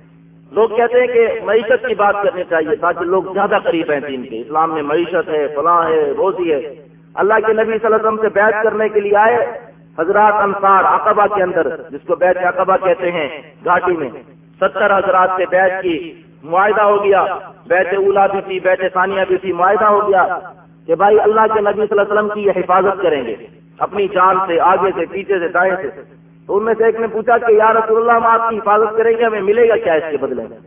لوگ کہتے ہیں کہ معیشت کی بات کرنی چاہیے تاکہ لوگ زیادہ قریب ہیں دین کے۔ اسلام میں معیشت ہے، فلاں ہے، روزی ہے۔ اللہ کے نبی صلی اللہ علیہ وسلم سے بیعت کرنے کے لیے آئے حضرات انصار عقبہ کے اندر، جس کو بیت عقبہ کہتے ہیں، گھاٹی میں۔ ستر حضرات سے بیت کی، معاہدہ ہو گیا۔ بیت اولا بھی تھی بیت ثانیہ بھی تھی، معاہدہ ہو گیا کہ بھائی اللہ کے نبی صلی اللہ علیہ وسلم کی یہ حفاظت کریں گے۔ اپنی جان سے، آگے سے، پیچھے سے، دائیں سے۔ تو ان میں سے ایک نے پوچھا کہ یا رسول اللہ ہم آپ کی حفاظت کریں گے، ہمیں ملے گا کیا اس کے بدلے میں؟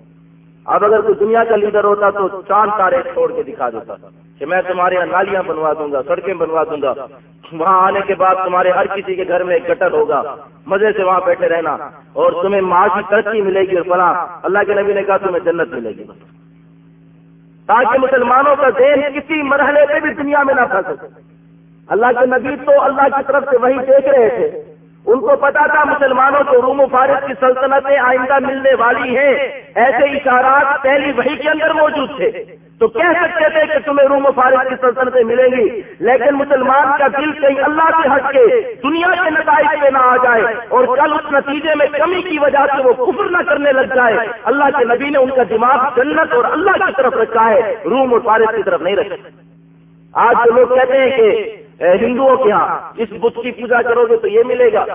اب اگر کوئی دنیا کا لیڈر ہوتا تو چاند تارے چھوڑ کے دکھا دیتا کہ میں تمہارے یہاں نالیاں بنوا دوں گا، سڑکیں بنوا دوں گا۔ وہاں آنے کے بعد تمہارے ہر کسی کے گھر میں ایک گٹر ہوگا۔ مزے سے وہاں بیٹھے رہنا۔ اور تمہیں معاشی ترقی ملے گی اور فلاں اللہ کے نبی نے کہا تمہیں جنت ملے گی۔ تاکہ مسلمانوں کا ذہن کسی مرحلے پہ بھی دنیا میں نہ پھنس اللہ کے نبی تو اللہ کی طرف سے وہی دیکھ رہے تھے۔ ان کو پتا تھا مسلمانوں کو روم و فارس کی سلطنتیں آئندہ ملنے والی ہیں۔ ایسے اشارات پہلی وہی کے اندر موجود تھے۔ تو کہہ سکتے تھے کہ تمہیں روم و فارس کی سلطنتیں ملیں گی، لیکن مسلمان کا دل کہیں اللہ سے ہٹ کے، دنیا کے نتائج پہ نہ آ جائے اور کل اس نتیجے میں کمی کی وجہ سے وہ کفر نہ کرنے لگ جائے۔ اللہ کے نبی نے ان کا دماغ جنت اور اللہ کی طرف رکھا ہے، روم اور فارس کی طرف نہیں رکھا۔ آج جو لوگ کہتے ہیں کہ ہندوؤں کے ہاں اس بت کی پوجا کرو گے تو یہ ملے گا۔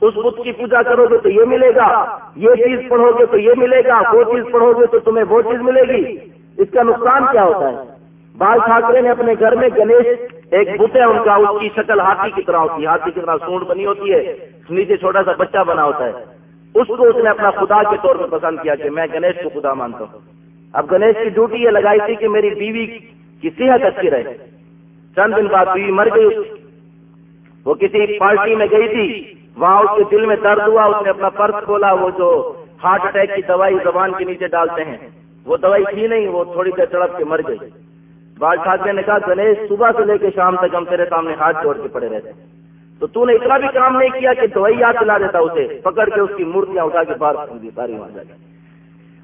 اس بت کی پوجا کرو گے تو یہ ملے گا۔ یہ چیز پڑھو گے تو یہ ملے گا۔ وہ چیز پڑھو گے تو تمہیں وہ چیز ملے گی۔ اس کا نقصان کیا ہوتا ہے؟ بال ٹھاکرے نے اپنے گھر میں گنیش ایک بت ہے، ان کا اس کی شکل ہاتھی کی طرح ہوتی ہے۔ ہاتھی کی طرح سونڈ بنی ہوتی ہے۔ نیچے چھوٹا سا بچہ بنا ہوتا ہے۔ اس کو اس نے اپنا خدا کے طور پر پسند کیا کہ میں گنیش کو خدا مانتا ہوں۔ اب گنیش کی ڈیوٹی یہ لگائی تھی کہ میری بیوی کی صحت اچھی رہے۔ چند دن بعد بیوی مر گئی وہ کسی پارٹی میں گئی تھی۔ وہاں اس کے دل میں درد ہوا، اس نے اپنا پرس کھولا، وہ جو ہارٹ اٹیک کی دوائی زبان کے نیچے ڈالتے ہیں، وہ دوائی تھی نہیں، وہ تھوڑی دیر تڑپ کے مر گئی۔ بال ٹھاکرے نے کہا، گنیش، صبح سے لے کے شام تک ہم تیرے سامنے ہاتھ جوڑ کے پڑے رہتے تو تو نے اتنا بھی کام نہیں کیا کہ دوائی یاد دلا دیتا اسے، پکڑ کے اس کی مورتیاں اٹھا کے باہر ساری وہاں جا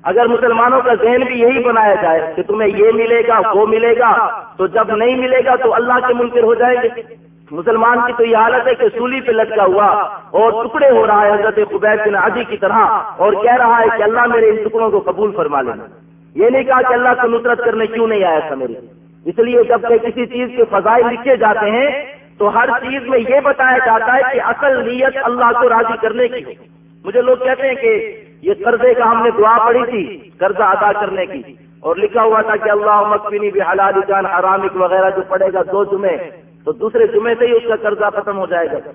اگر مسلمانوں کا ذہن بھی یہی بنایا جائے کہ تمہیں یہ ملے گا، وہ ملے گا، تو جب نہیں ملے گا تو اللہ کے منکر ہو جائیں گے۔ مسلمان کی تو یہ حالت ہے کہ سولی پہ لٹکا ہوا اور ٹکڑے ہو رہا ہے حضرت قبیب بن عدی کی طرح اور کہہ رہا ہے کہ اللہ میرے ان ٹکڑوں کو قبول فرما لینا۔ یہ نہیں کہا کہ اللہ کو نصرت کرنے کیوں نہیں آیا تھا میری اس لیے جبکہ کسی چیز کے فضائل لکھے جاتے ہیں، تو ہر چیز میں یہ بتایا جاتا ہے کہ اصل نیت اللہ کو راضی کرنے کی مجھے لوگ کہتے ہیں کہ یہ قرضے کا ہم نے دعا پڑی تھی، قرضہ ادا کرنے کی۔ اور لکھا ہوا تھا کہ اللہ مکفینی بھی حلال جان حرامک وغیرہ جو پڑے گا دو جمعے، تو دوسرے جمعے سے ہی اس کا قرضہ ختم ہو جائے گا۔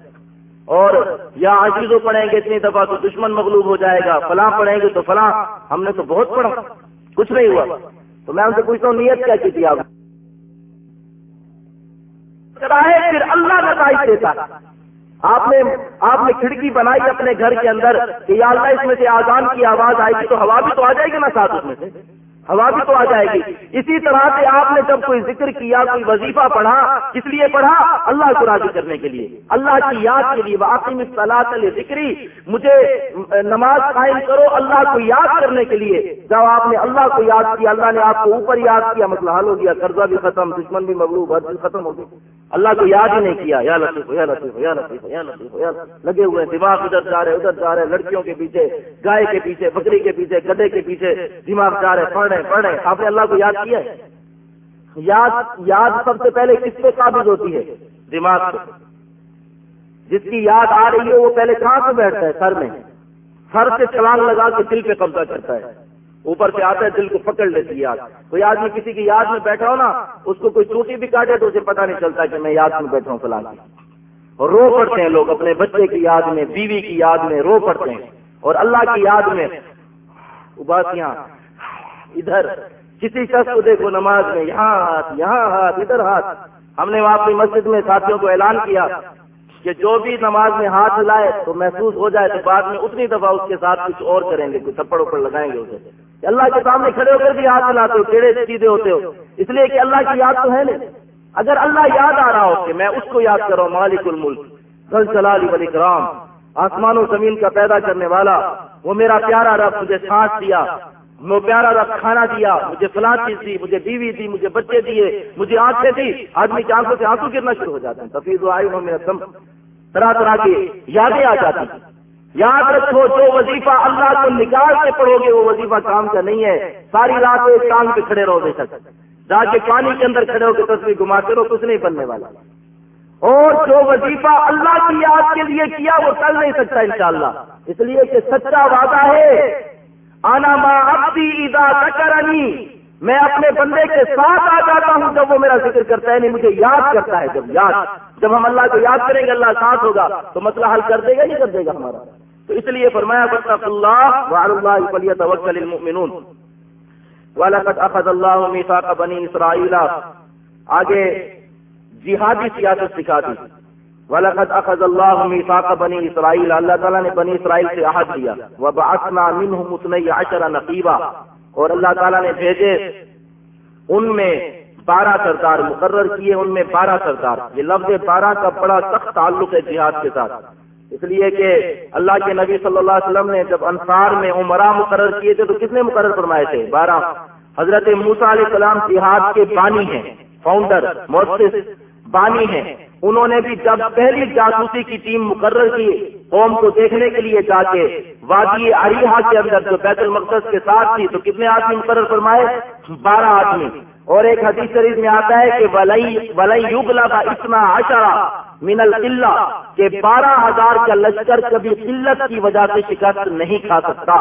اور یا عزیزوں پڑھیں گے اتنی دفعہ تو دشمن مغلوب ہو جائے گا، فلاں پڑھیں گے تو فلاں۔ ہم نے تو بہت پڑھا، کچھ نہیں ہوا۔ تو میں ان سے پوچھتا ہوں، نیت کیا کی تھی آپ؟ پھر اللہ نتائج دیتا۔ آپ نے آپ نے کھڑکی بنائی اپنے گھر کے اندر کہ یا اللہ اس میں سے آزان کی آواز آئے گی تو ہوا بھی تو آ جائے گی نا ساتھ اس میں سے۔ ہوا بھی تو آ جائے گی۔ اسی طرح سے آپ نے جب کوئی ذکر کیا، کوئی وظیفہ پڑھا کس لیے پڑھا اللہ کو راضی کرنے کے لیے۔ اللہ کی یاد کے لیے واقعی صلاح ذکری مجھے نماز قائم کرو اللہ کو یاد کرنے کے لیے۔ جب آپ نے اللہ کو یاد کیا، اللہ نے آپ کو اوپر یاد کیا، مسئلہ حل ہو گیا، قرضہ بھی ختم، دشمن بھی مغلوب ہر چیز ختم ہو گئی اللہ کو یاد ہی نہیں کیا، یا لطیف یا لطیف یا لطیف یا لطیف یا لگے ہوئے، دماغ ادھر جا رہے، ادھر جا رہے، لڑکیوں کے پیچھے، گائے کے پیچھے، بکری کے پیچھے گدے کے پیچھے، دماغ جا رہے، پڑھ رہے۔ ہیں پڑھ رہے ہیں۔ آپ نے اللہ کو یاد کیا ہے؟ یاد یاد سب سے پہلے کس پہ قابض ہوتی ہے؟ دماغ سے جس کی یاد آ رہی ہے، وہ پہلے کہاں سے بیٹھتا ہے؟ سر میں۔ سر سے چلان لگا کے دل پہ قبضہ کرتا ہے۔ اوپر سے آتا ہے، دل کو پکڑ لیتی ہے یاد۔ کوئی آدمی کسی کی یاد میں بیٹھا ہو نا، اس کو کوئی چوٹی بھی کاٹے تو اسے پتا نہیں چلتا کہ میں یاد میں بیٹھا ہوں فلاں اور رو پڑتے ہیں لوگ اپنے بچے کی یاد میں، بیوی کی یاد میں، رو پڑتے ہیں۔ اور اللہ کی یاد میں، اباسیاں ادھر۔ کسی شخص کو دیکھو نماز میں، یہاں ہاتھ یہاں ہاتھ، ادھر ہاتھ۔ ہم نے وہاں اپنی مسجد میں ساتھیوں کو اعلان کیا کہ جو بھی نماز میں ہاتھ لائے تو محسوس ہو جائے تو بعد میں اتنی دفعہ اس کے ساتھ کچھ اور کریں گے کچھ تھپڑ اوپر لگائیں گے اسے۔ اللہ کے سامنے کھڑے ہو کر بھی ہاتھ ملاتے ہو کیڑے سیدھے ہوتے ہو۔ اس لیے کہ اللہ کی یاد تو ہے نہیں اگر اللہ یاد آ رہا ہو کہ میں اس کو یاد کر رہا ہوں، مالک الملک غل سلال کرام آسمان و زمین کا پیدا کرنے والا، وہ میرا پیارا رب مجھے سانس دیا۔ وہ پیارا رب کھانا دیا، مجھے فلاں چیز دی، مجھے بیوی دی، مجھے بچے دیے مجھے آنکھیں دی۔ آدمی کی آنکھوں سے آنسو گرنا شروع ہو جاتے ہیں۔ تفیظ آئی ہوں میرا دم طرح طرح کی یادیں آ جاتی ہیں۔ یاد رکھو، جو وظیفہ اللہ کو نکال کے پڑھو گے، وہ وظیفہ کام کا نہیں ہے۔ ساری رات ایک کام پہ کھڑے رہو بے شک۔ جا کے پانی کے اندر کھڑے ہو کے تصویر گھماتے رہو، کچھ نہیں بننے والا۔ اور جو وظیفہ اللہ کی یاد کے لیے کیا، وہ کر نہیں سکتا انشاءاللہ۔ اس لیے کہ سچا وعدہ ہے آنا ماں ابدی ادا تکرنی میں اپنے بندے کے ساتھ آ جاتا ہوں جب وہ میرا ذکر کرتا ہے نہیں مجھے یاد کرتا ہے، جب یاد۔ جب ہم اللہ کو یاد کریں گے، اللہ ساتھ ہوگا، تو مسئلہ حل کر دے گا، نہیں کر دے گا ہمارا۔ تو اس لیے فرمایا بطف اللہ اللہ فلی توکل المؤمنون۔ ولقد اخذ اللہ میثاق بنی اسرائیل آگے جہادی سیاست سکھا دی۔ ولقد اخذ اللہ میثاق بنی اسرائیل اللہ تعالیٰ نے بنی اسرائیل سے عہد دیا وبعثنا منهم اثني عشر نقیبا اور اللہ تعالیٰ نے بھیجے ان میں بارہ سردار، مقرر کیے ان میں بارہ سردار. یہ لفظ بارہ کا بڑا سخت تعلق ہے جہاد کے ساتھ. اس لیے کہ اللہ کے نبی صلی اللہ علیہ وسلم نے جب انصار میں عمرہ مقرر کیے تھے تو کس نے مقرر فرمائے تھے؟ بارہ. حضرت موسا علیہ السلام جہاد کے بانی ہیں فاؤنڈر محسوس بانی ہیں. انہوں نے بھی جب پہلی جاسوسی کی ٹیم مقرر کی قوم کو دیکھنے کے لیے جا کے وادی اریحا کے اندر جو بیت المقدس کے ساتھ تھی، تو کتنے آدمی مقرر فرمائے؟ بارہ آدمی۔ اور ایک حدیث شریف میں آتا ہے کہ ولی ولی یوگلا کا اتنا اشرا من القلہ کہ بارہ ہزار کا لشکر کبھی قلت کی وجہ سے شکست نہیں کھا سکتا۔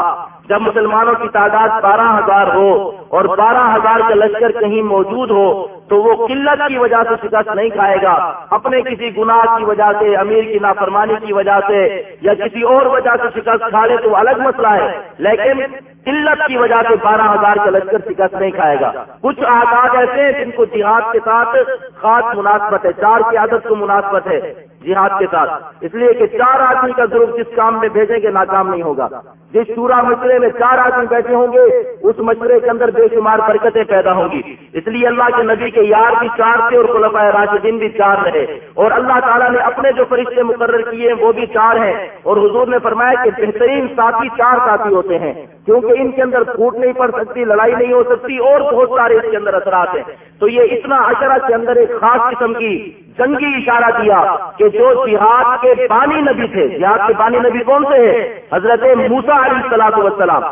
جب مسلمانوں کی تعداد بارہ ہزار ہو اور بارہ ہزار کا لشکر کہیں موجود ہو تو وہ قلت کی وجہ سے شکست نہیں کھائے گا، اپنے کسی گناہ کی وجہ سے، امیر کی نافرمانی کی وجہ سے، یا کسی اور وجہ سے شکست کھا لے تو الگ مسئلہ ہے۔ لیکن قلت کی وجہ سے بارہ ہزار کا لشکر شکست نہیں کھائے گا۔ کچھ آزاد ایسے ہیں جن کو جہاد کے ساتھ خاص مناسبت ہے۔ چار کی عادت کو مناسبت ہے جہاد کے ساتھ۔ اس لیے کہ چار آدمی کا ضرور جس کام میں بھیجیں گے ناکام نہیں ہوگا۔ جس چورا مشورے میں چار آدمی بیٹھے ہوں گے، اس مشورے کے اندر بے شمار برکتیں پیدا ہوں گی۔ اس لیے اللہ کے نبی کے کے یار بھی چار تھے اور خلفۂ راشدین بھی چار رہے۔ اور اللہ تعالیٰ نے اپنے جو فرشتے مقرر کیے ہیں، وہ بھی چار ہیں۔ اور حضور نے فرمایا کہ بہترین ساتھی چار ساتھی ہوتے ہیں، کیونکہ ان کے اندر پھوٹ نہیں پڑ سکتی، لڑائی نہیں ہو سکتی اور بہت سارے اس کے اندر اثرات ہیں۔ تو یہ اتنا اشرا کے اندر ایک خاص قسم کی جنگی اشارہ دیا کہ جو جہاد کے بانی نبی تھے۔ جہاد کے بانی نبی کون سے ہیں؟ حضرت موسا علیہ السلام وسلام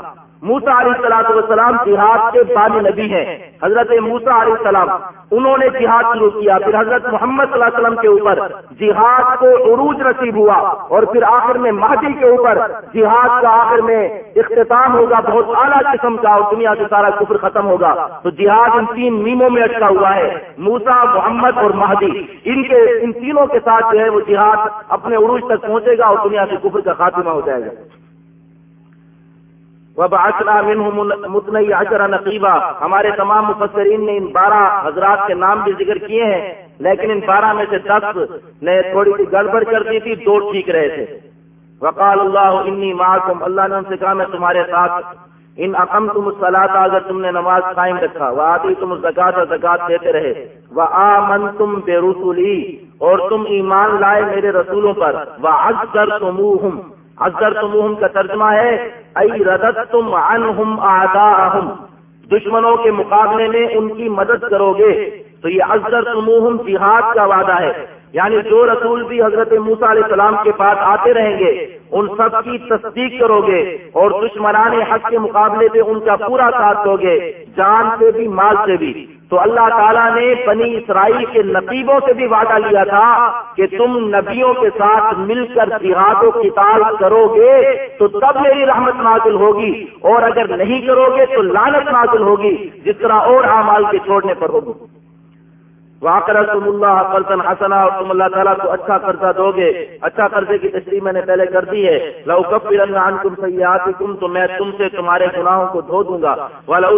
موسا علیہ السلاط والسلام جہاد کے بانی نبی ہیں۔ حضرت موسا علیہ السلام، انہوں نے جہاد شروع کیا، پھر حضرت محمد صلی اللہ علیہ وسلم کے اوپر جہاد کو عروج نصیب ہوا اور پھر آخر میں مہدی کے اوپر جہاد کا آخر میں اختتام ہوگا، بہت اعلیٰ قسم کا اور دنیا سے سارا کفر ختم ہوگا۔ تو جہاد ان تین نیموں میں اٹکا ہوا ہے موسا محمد اور مہدی۔ ان کے، ان تینوں کے ساتھ جو ہے وہ جہاد اپنے عروج تک پہنچے گا اور دنیا سے کفر کا خاتمہ ہو جائے گا۔ وبعثنا منهم متنئی عشر نقیبہ ہمارے تمام مفسرین نے ان بارہ حضرات کے نام بھی ذکر کیے ہیں، لیکن ان بارہ میں سے دس نے تھوڑی سی گڑبڑ کر دی تھی، دو ٹھیک رہے تھے۔ وقال اللہ، انی معکم، اللہ نے ان سے کہا، میں تمہارے ساتھ ان اقم تم اگر تم نے نماز قائم رکھا، وہ آتی تم زکات زکات دیتے رہے۔ وہ آمن تم بے رسولی اور تم ایمان لائے میرے رسولوں پر۔ وہ اکثر تم اکثر تم کا ترجمہ ہے، ای ردت تم انہم آداہم دشمنوں کے مقابلے میں ان کی مدد کرو گے تو یہ ازر تمہم جہاد کا وعدہ ہے۔ یعنی جو رسول بھی حضرت موسا علیہ السلام کے پاس آتے رہیں گے، ان سب کی تصدیق کرو گے اور دشمنان حق کے مقابلے پہ ان کا پورا ساتھ دو گے، جان سے بھی، مال سے بھی۔ تو اللہ تعالیٰ نے بنی اسرائیل کے نقیبوں سے بھی وعدہ لیا تھا کہ تم نبیوں کے ساتھ مل کر جہاد و کتاب کرو گے، تو تب میری رحمت نازل ہوگی، اور اگر نہیں کرو گے تو لانت نازل ہوگی، جس طرح اور اعمال کے چھوڑنے پر ہوگی۔ واقع تم اللہ قرضن حسنا اور تم اللہ تعالیٰ کو اچھا قرضہ دو گے۔ اچھا قرضے کی تشریح میں نے پہلے کر دی ہے۔ لو کب تم سیاحت تو میں تم سے تمہارے گناہوں کو دھو دوں گا۔ والا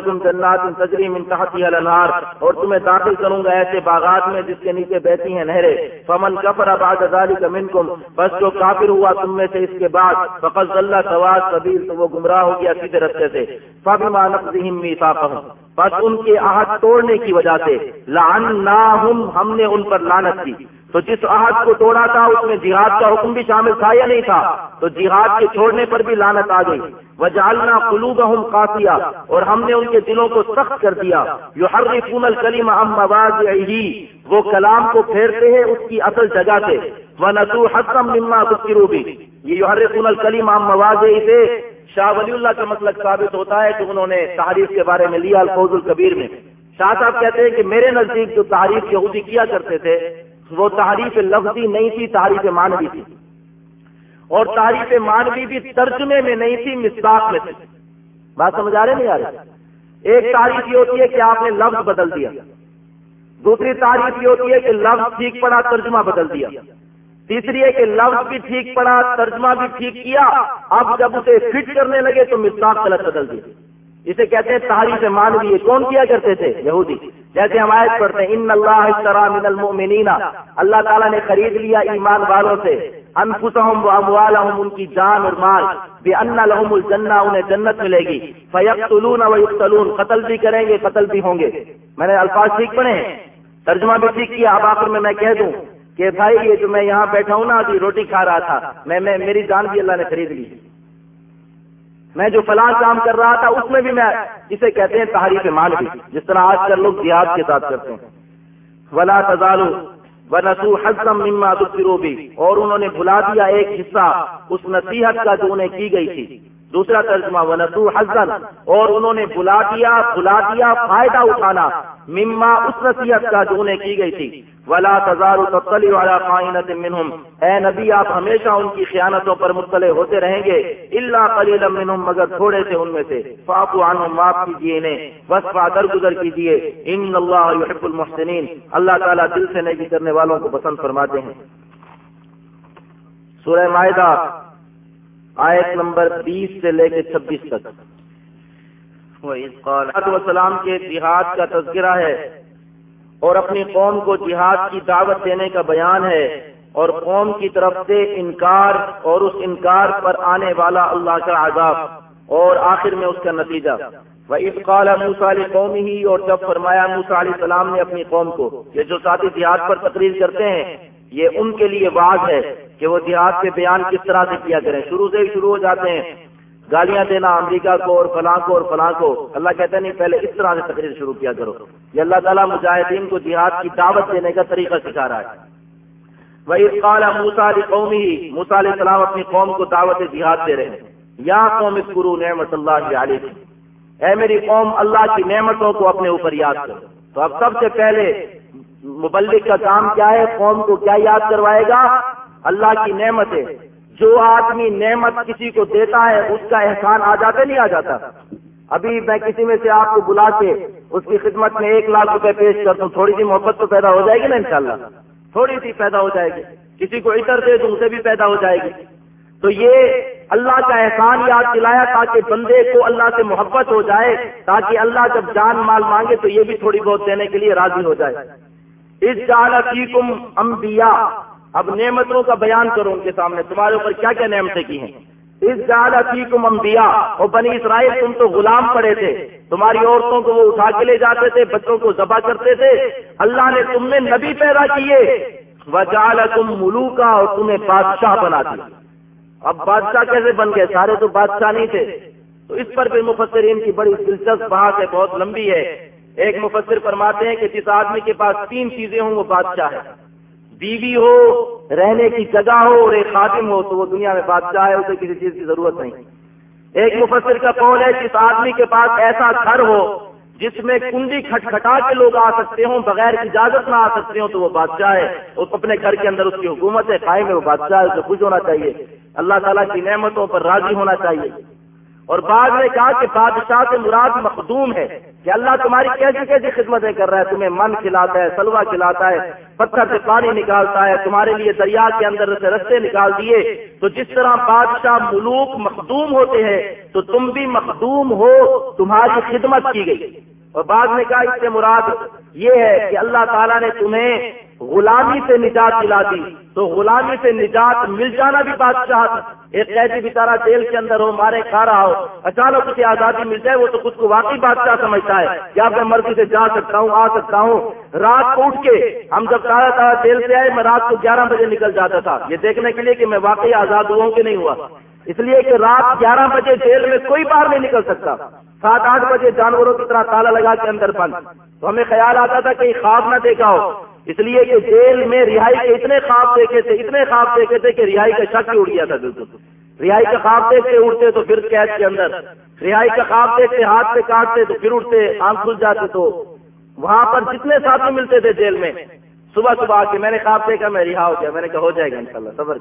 تم جنات تجریم انتہتی النار اور تمہیں داخل کروں گا ایسے باغات میں جس کے نیچے بہتی ہیں نہریں۔ فمن کفر آباد ازاری کا منکم، بس جو کافر ہوا تم میں سے اس کے بعد فقط اللہ سواز قبیل تو وہ گمراہ ہو گیا سیدھے رستے سے۔ فبما نقضهم ميثاقهم بس ان کے عہد توڑنے کی وجہ سے لعناہم ہم نے ان پر لانت کی۔ تو جس عہد کو توڑا تھا، اس میں جہاد کا حکم بھی شامل تھا یا نہیں تھا؟ تو جہاد کے چھوڑنے پر بھی لانت آ گئی۔ وجالنا قلوبہم قاسیہ، اور ہم نے ان کے دلوں کو سخت کر دیا۔ یحرفون الکلم عن مواضعہ وہ کلام کو پھیرتے ہیں اس کی اصل جگہ سے۔ ونسو حسم مما ذکروا بھی یہ یحرفون الکلم عن مواضعہ سے شاہ ولی اللہ کا مطلب ثابت ہوتا ہے کہ انہوں نے تحریف کے بارے میں لیا الفوز الکبیر میں۔ شاہ صاحب کہتے ہیں کہ میرے نزدیک جو تعریف یہودی کیا کرتے تھے، وہ تعریف لفظی نہیں تھی تعریف مانوی تھی۔ اور تعریف مانوی بھی ترجمے میں نہیں تھی، مصداق میں تھی۔ بات سمجھ آ رہے نہیں آ رہے ایک تعریف یہ ہوتی ہے کہ آپ نے لفظ بدل دیا۔ دوسری تعریف یہ ہوتی ہے کہ لفظ ٹھیک پڑا، ترجمہ بدل دیا۔ تیسری ہے کہ لفظ بھی ٹھیک پڑا ترجمہ بھی ٹھیک کیا، اب جب اسے فٹ کرنے لگے تو مصداق غلط بدل دیا اسے کہتے ہیں تاریخ مانوی کون کیا کرتے تھے؟ یہودی۔ جیسے ہم آیت پڑھتے ہیں، ان اللہ من المؤمنین اللہ تعالیٰ نے خرید لیا ایمان والوں سے۔ انفسہم و اموالہم، ان کی جان اور مال۔ بان لهم الجنہ انہیں جنت ملے گی۔ فیقتلون و یقتلون قتل بھی کریں گے، قتل بھی ہوں گے۔ میں نے الفاظ ٹھیک پڑھے ہیں۔ ترجمہ بھی ٹھیک کیا، اب آخر میں میں کہہ دوں۔ کہ بھائی یہ جو میں یہاں بیٹھا ہوں نا، ابھی روٹی کھا رہا تھا۔ میں میری جان بھی اللہ نے خرید لی۔ میں جو فلاں کام کر رہا تھا، اس میں بھی میں اسے کہتے ہیں تحریف مان بھی، جس طرح آج کل لوگ جہاد کے ساتھ کرتے ہیں۔ ولا تزالو و نسو حسم مما دفرو بھی اور انہوں نے بلا دیا ایک حصہ، اس نصیحت کا جو انہیں کی گئی تھی۔ دوسرا ترجمہ ونسو حسن اور انہوں نے بلا دیا بلا دیا، فائدہ اٹھانا۔ مما اس نصیحت کا جو انہیں کی گئی تھی۔ ولا تزار تطلع على قائنة منهم۔ اے نبی، آپ ہمیشہ ان کی خیانتوں پر مطلع ہوتے رہیں گے۔ الا قليلا منهم، مگر تھوڑے سے ان میں سے۔ فاعفوا عنهم، معاف کیجیے انہیں۔ وصفا درگزر کیجیے ان اللہ يحب المحسنین اللہ تعالی دل سے نیکی کرنے والوں کو پسند فرماتے ہیں۔ سورہ مائدہ، آیت نمبر بیس سے لے کے چھبیس تک۔ وسلام کے جہاد کا تذکرہ ہے اور اپنی قوم کو جہاد کی دعوت دینے کا بیان ہے اور قوم کی طرف سے انکار اور اس انکار پر آنے والا اللہ کا عذاب اور آخر میں اس کا نتیجہ۔ وہ افقال موسا علیہ قومی ہی اور جب فرمایا موسا علیہ السلام نے اپنی قوم کو یہ جو ساتھی جہاد پر تقریر کرتے ہیں، یہ ان کے لیے واضح ہے کہ وہ جہاد کے بیان کس طرح سے کیا کریں۔ شروع سے ہی شروع ہو جاتے ہیں۔ گالیاں دینا، امریکہ کو اور فلاں کو اور فلاں کو۔ اللہ کہتے نہیں، پہلے اس طرح سے تقریر شروع کیا کرو۔ یہ اللہ تعالیٰ مجاہدین کو جہاد کی دعوت دینے کا طریقہ سکھا رہا ہے۔ وہی قالا موسا علی قومی موسا علیہ السلام اپنی قوم کو دعوت جہاد دے رہے ہیں۔ یا قوم گرو نعمت اللہ علیہ اے میری قوم، اللہ کی نعمتوں کو اپنے اوپر یاد کرو۔ تو اب سب سے پہلے مبلک کا کام کیا ہے؟ قوم کو کیا یاد کروائے گا؟ اللہ کی نعمت ہے جو آدمی نعمت کسی کو دیتا ہے، اس کا احسان آ جاتا نہیں آ جاتا؟ ابھی میں کسی میں سے آپ کو بلا کے اس کی خدمت میں ایک لاکھ روپے پیش کر دوں، تھوڑی سی محبت تو پیدا ہو جائے گی نا انشاءاللہ۔ تھوڑی سی پیدا ہو جائے گی۔ کسی کو عطر دے دوں، اسے بھی پیدا ہو جائے گی۔ تو یہ اللہ کا احسان یاد دلایا تاکہ بندے کو اللہ سے محبت ہو جائے، تاکہ اللہ جب جان مال مانگے تو یہ بھی تھوڑی بہت دینے کے لیے راضی ہو جائے۔ اس جالا کی کم امبیا اب نعمتوں کا بیان کرو ان کے سامنے. تمہارے اوپر کیا کیا نعمتیں کی ہیں؟ اس جالا کی کم امبیا اور بنی اسرائیل تم تو غلام پڑے تھے. تمہاری عورتوں کو وہ اٹھا کے لے جاتے تھے، بچوں کو ذبح کرتے تھے. اللہ نے تم نے نبی پیدا کیے. وجال تم ملو کا اور تمہیں بادشاہ بنا دیا. اب بادشاہ کیسے بن گئے؟ سارے تو بادشاہ نہیں تھے. تو اس پر بھی مفسرین کی بڑی دلچسپ بات ہے، بہت لمبی ہے. ایک مفسر فرماتے ہیں کہ جس آدمی کے پاس تین چیزیں ہوں، وہ بادشاہ ہے. بیوی ہو، رہنے کی جگہ ہو، اور ایک خادم ہو، تو وہ دنیا میں بادشاہ ہے، اسے کسی چیز کی ضرورت نہیں۔ ایک مفسر کا قول ہے جس آدمی کے پاس ایسا گھر ہو جس میں کنڈی کھٹکھٹا کے لوگ آ سکتے ہوں، بغیر اجازت نہ آ سکتے ہوں، تو وہ بادشاہ ہے۔ اس اپنے گھر کے اندر اس کی حکومت ہے، قائم ہے، وہ بادشاہ ہے، اسے خوش ہونا چاہیے۔ اللہ تعالیٰ کی نعمتوں پر راضی ہونا چاہیے۔ اور بعد نے کہا کہ بادشاہ سے مراد مخدوم ہے کہ اللہ تمہاری کیسی کیسی خدمتیں کر رہا ہے؟ تمہیں من کھلاتا ہے سلوا کھلاتا ہے، پتھر سے پانی نکالتا ہے، تمہارے لیے دریا کے اندر سے رستے نکال دیے۔ تو جس طرح بادشاہ ملوک مخدوم ہوتے ہیں، تو تم بھی مخدوم ہو، تمہاری خدمت کی گئی۔ اور بعد نے کہا اس سے مراد یہ ہے کہ اللہ تعالیٰ نے تمہیں غلامی سے نجات دلا دی۔ تو غلامی سے نجات مل جانا بھی بادشاہ ایک قیدی بیچارہ جیل کے اندر ہو، مارے کھا رہا ہو۔ اچانک اسے آزادی مل جائے، وہ تو خود کو واقعی بادشاہ سمجھتا ہے۔ کیا میں مرضی سے جا سکتا ہوں، آ سکتا ہوں۔ رات کو اٹھ کے ہم جب تارا تارا جیل سے آئے، میں رات کو گیارہ بجے نکل جاتا تھا۔ یہ دیکھنے کے لیے کہ میں واقعی آزاد ہوا ہوں کہ نہیں ہوا۔ اس لیے کہ رات گیارہ بجے جیل میں کوئی باہر نہیں نکل سکتا۔ سات آٹھ بجے جانوروں کی طرح تالا لگا کے اندر بند۔ تو ہمیں خیال آتا تھا کہ خواب نہ دیکھا ہو۔ اس لیے کہ جیل میں رہائی کے اتنے خواب دیکھے تھے، اتنے خواب دیکھے تھے کہ رہائی کا شک اڑ گیا تھا بالکل۔ رہائی کا خواب دیکھتے اٹھتے تو پھر قید کے اندر۔ رہائی کا خواب دیکھتے ہاتھ سے کاٹتے تو پھر اٹھتے آنکھ کھل جاتے تو۔ وہاں پر جتنے ساتھی ملتے تھے جیل میں، صبح صبح آ کے میں نے خواب دیکھا، میں رہا ہو گیا، میں نے کہا ہو جائے گا انشاءاللہ، صبر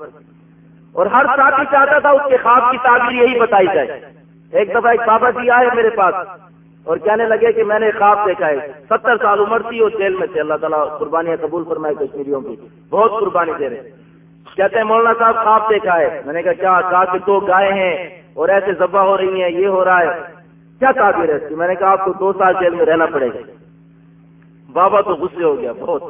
اور ہر ساتھی چاہتا تھا اس کے خواب کی تعبیر یہی بتائی جائے۔ ایک دفعہ ایک بابا جی آئے میرے پاس۔ اور کہنے لگے کہ میں نے خواب دیکھا ہے۔ ستر سال عمر تھی اور جیل میں تھے۔ اللہ تعالیٰ قربانیاں قبول فرمائے کشمیریوں کی۔ بہت قربانی دے رہے۔ کہتے ہیں، مولانا صاحب خواب دیکھا ہے۔ میں نے کہا، کیا کہا کہ دو گائے ہیں اور ایسے ذبح ہو رہی ہیں، یہ ہو رہا ہے۔ کیا تعبیر ہے اس کی؟ میں نے کہا، آپ کو دو سال جیل میں رہنا پڑے گا۔ بابا تو غصے ہو گیا، بہت۔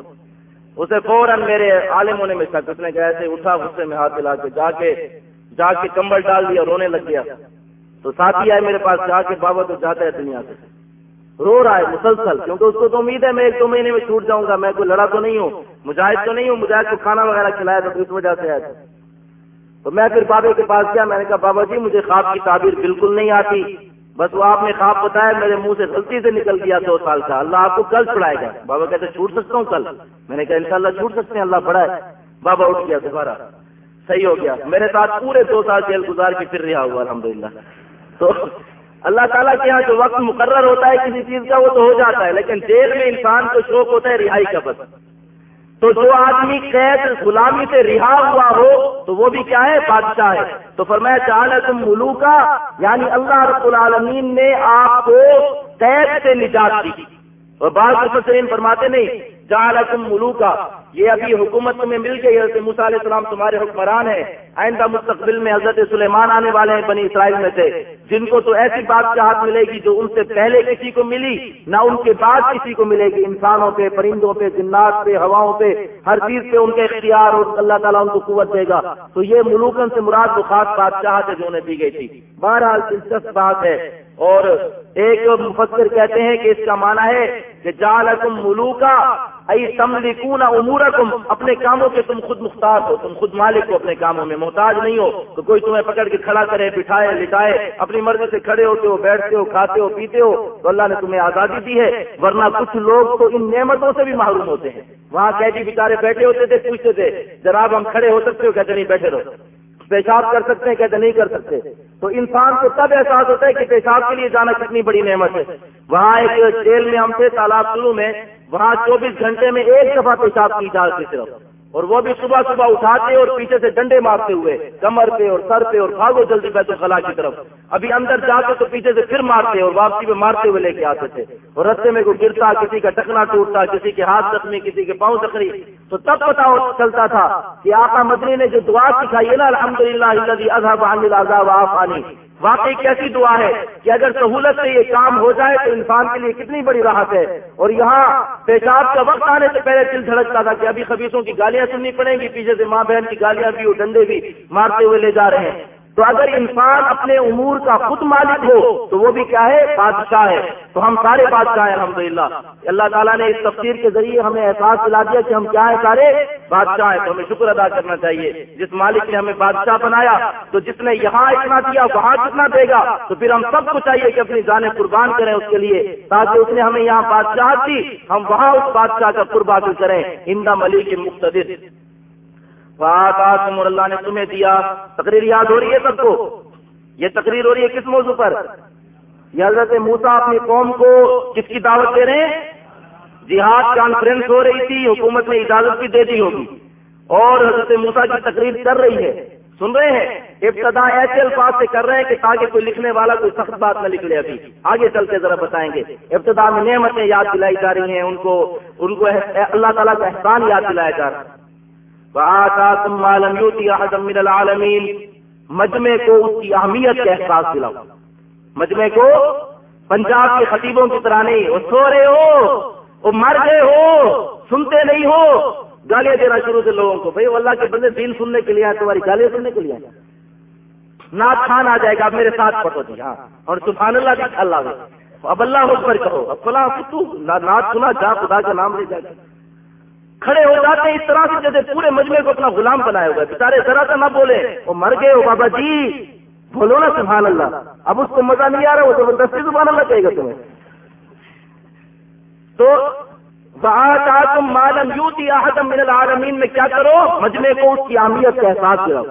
اسے فوراً میرے عالم ہونے میں شک، اس نے کہا، ایسے اٹھا غصے میں ہاتھ دلا کے جا کے جا کے کمبل ڈال دیا، رونے لگ گیا۔ تو ساتھی آئے میرے پاس جا کے بابا تو جاتا ہے دنیا سے۔ رو رہا ہے مسلسل، کیونکہ اس کو تو امید ہے میں ایک دو مہینے میں چھوٹ جاؤں گا، میں کوئی لڑا تو نہیں ہوں، مجاہد تو نہیں ہوں، مجاہد کو کھانا وغیرہ کھلایا تو اس وجہ سے آیا تو میں پھر بابے کے پاس گیا، میں نے کہا، بابا جی مجھے خواب کی تعبیر بالکل نہیں آتی۔ بس وہ آپ نے خواب بتایا، میرے منہ سے غلطی سے نکل گیا دو سال کا۔ اللہ آپ کو کل چھڑائے گا۔ بابا کہتے، چھوٹ سکتا ہوں کل؟ میں نے کہا، انشاءاللہ چھوٹ سکتے ہیں، اللہ بڑا ہے۔ بابا اٹھ گیا دوبارہ۔ صحیح ہو گیا۔ میرے ساتھ پورے دو سال جیل گزار کے پھر رہا ہوا، الحمدللہ۔ تو اللہ تعالیٰ کے یہاں جو وقت مقرر ہوتا ہے کسی چیز کا وہ تو ہو جاتا ہے، لیکن جیل میں انسان کو شوق ہوتا ہے رہائی کا بس۔ تو جو آدمی قید غلامی سے رہا ہوا ہو، تو وہ بھی کیا ہے؟ بادشاہ ہے۔ تو فرمایا چاہے تم ملو کا یعنی اللہ رب العالمین نے آپ کو قید سے نجات دی۔ بعض مفسرین فرماتے نہیں، جعلکم ملوکا، یہ ابھی حکومت میں مل گئی حضرت موسیٰ علیہ السلام تمہارے حکمران ہیں، آئندہ مستقبل میں حضرت سلیمان آنے والے ہیں بنی اسرائیل میں سے، جن کو تو ایسی بات ملے گی جو ان سے پہلے کسی کو ملی، نہ ان کے بعد کسی کو ملے گی، انسانوں پہ، پرندوں پہ، جنات پہ، ہواؤں پہ، ہر چیز پہ ان کے اختیار اور اللہ تعالیٰ ان کو قوت دے گا۔ تو یہ ملوکن سے مراد وہ خاص بادشاہ جو انہیں دی گئی تھی۔ بہرحال دلچسپ بات ہے اور ایک مفسر کہتے ہیں کہ اس کا معنی ہے کہ جالکم ملوکا، ای تملکون امورکم، اپنے کاموں کے تم خود مختار ہو، تم خود مالک ہو، اپنے کاموں میں محتاج نہیں ہو، تو کوئی تمہیں پکڑ کے کھڑا کرے، بٹھائے، لٹائے، اپنی مرضی سے کھڑے ہوتے ہو، بیٹھتے ہو، کھاتے ہو، پیتے ہو، تو اللہ نے تمہیں آزادی دی ہے، ورنہ کچھ لوگ تو ان نعمتوں سے بھی محروم ہوتے ہیں۔ وہاں قیدی بیچارے بیٹھے ہوتے تھے، پوچھتے تھے، جناب ہم کھڑے ہو سکتے ہو؟ کہتے نہیں، بیٹھے رہو۔ پیشاب کر سکتے ہیں کہتے نہیں کر سکتے۔ تو انسان کو تب احساس ہوتا ہے کہ پیشاب کے لیے جانا کتنی بڑی نعمت ہے۔ وہاں ایک جیل میں ہم تھے، تالاب شروع میں، وہاں چوبیس گھنٹے میں ایک دفعہ پیشاب کی جاتی صرف۔ اور وہ بھی صبح صبح اٹھاتے اور پیچھے سے ڈنڈے مارتے ہوئے، کمر پہ اور سر پہ اور بھاگو جلدی بیت الخلا کی طرف۔ ابھی اندر جاتے تو پیچھے سے پھر مارتے اور واپسی پہ مارتے ہوئے لے کے آتے تھے۔ اور رستے میں کوئی گرتا، کسی کا ٹکنا ٹوٹتا، کسی کے ہاتھ زخمی، کسی کے پاؤں زخمی۔ تو تب پتا چلتا تھا کہ آقا مدنی نے جو دعا سکھائی ہے نا الحمد للہ آفانی واقعی کیسی دعا ہے کہ اگر سہولت سے یہ کام ہو جائے تو انسان کے لیے کتنی بڑی راحت ہے۔ اور یہاں پیشاب کا وقت آنے سے پہلے دل دھڑکتا تھا کہ ابھی خبیصوں کی گالیاں سننی پڑیں گی، پیچھے سے ماں بہن کی گالیاں بھی اور ڈنڈے بھی مارتے ہوئے لے جا رہے ہیں۔ تو اگر انسان اپنے امور کا خود مالک ہو، تو وہ بھی کیا ہے؟ بادشاہ ہے۔ تو ہم سارے بادشاہ ہیں، الحمدللہ۔ اللہ تعالیٰ نے اس تفسیر کے ذریعے ہمیں احساس دلا دیا کہ ہم کیا ہیں سارے؟ بادشاہ ہیں۔ تو ہمیں شکر ادا کرنا چاہیے۔ جس مالک نے ہمیں بادشاہ بنایا، تو جس نے یہاں اتنا دیا، وہاں کتنا دے گا؟ تو پھر ہم سب کو چاہیے کہ اپنی جانیں قربان کریں اس کے لیے، تاکہ اس نے ہمیں یہاں بادشاہ دی۔ ہم وہاں اس بادشاہ کا قربان کریں۔ ہندا ملک مختلف اور اللہ نے تمہیں دیا۔ تقریر یاد ہو رہی ہے سب کو؟ یہ تقریر ہو رہی ہے کس موضوع پر؟ یہ حضرت موسا اپنی قوم کو کس کی دعوت دے رہے ہیں؟ جہاد کانفرنس ہو رہی تھی، حکومت نے اجازت بھی دے دی ہوگی۔ اور حضرت موسا کی تقریر کر رہی ہے۔ سن رہے ہیں؟ ابتدا ایسے الفاظ سے کر رہے ہیں کہ تاکہ کوئی لکھنے والا کوئی سخت بات نہ لکھ لے ابھی۔ آگے چل کے ذرا بتائیں گے۔ ابتدا میں نعمتیں یاد دلائی جا رہی ہیں، ان کو ان کو اللہ تعالیٰ کا احسان یاد دلایا جا رہا ہے۔ من العالمین مجمع کو اس کی اہمیت کا احساس دلاؤ. مجمع کو پنجاب کے خطیبوں کی طرح نہیں. وہ سو رہے ہو، وہ مر گئے ہو، سنتے نہیں ہو. گالیاں دینا شروع سے لوگوں کو. بھائی اللہ کے بندے دین سننے کے لیے آئے، تمہاری گالیاں سننے کے لیے آئے. نعت خان آ جائے گا، آپ میرے ساتھ پڑھو جی ہاں. اور سبحان اللہ بھی اللہ اب اللہ پر کہو، اب فلاں تو نعت سنا، جا خدا کا نام لے جائے کھڑے ہو جاتے اس طرح سے جیسے پورے مجمے کو اپنا غلام بنایا ہوا ہے۔ بےچارے ذرا سا نہ بولے، وہ مر گئے ہو بابا جی۔ بولو نا سبحان اللہ۔ اب اس کو مزہ نہیں آ رہا، وہ زبردستی سبحان اللہ کہے گا تمہیں۔ تو تم معلوم یو تھی آہدم من العالمین میں کیا کرو؟ مجمے کو اس کی اہمیت کا احساس کراؤ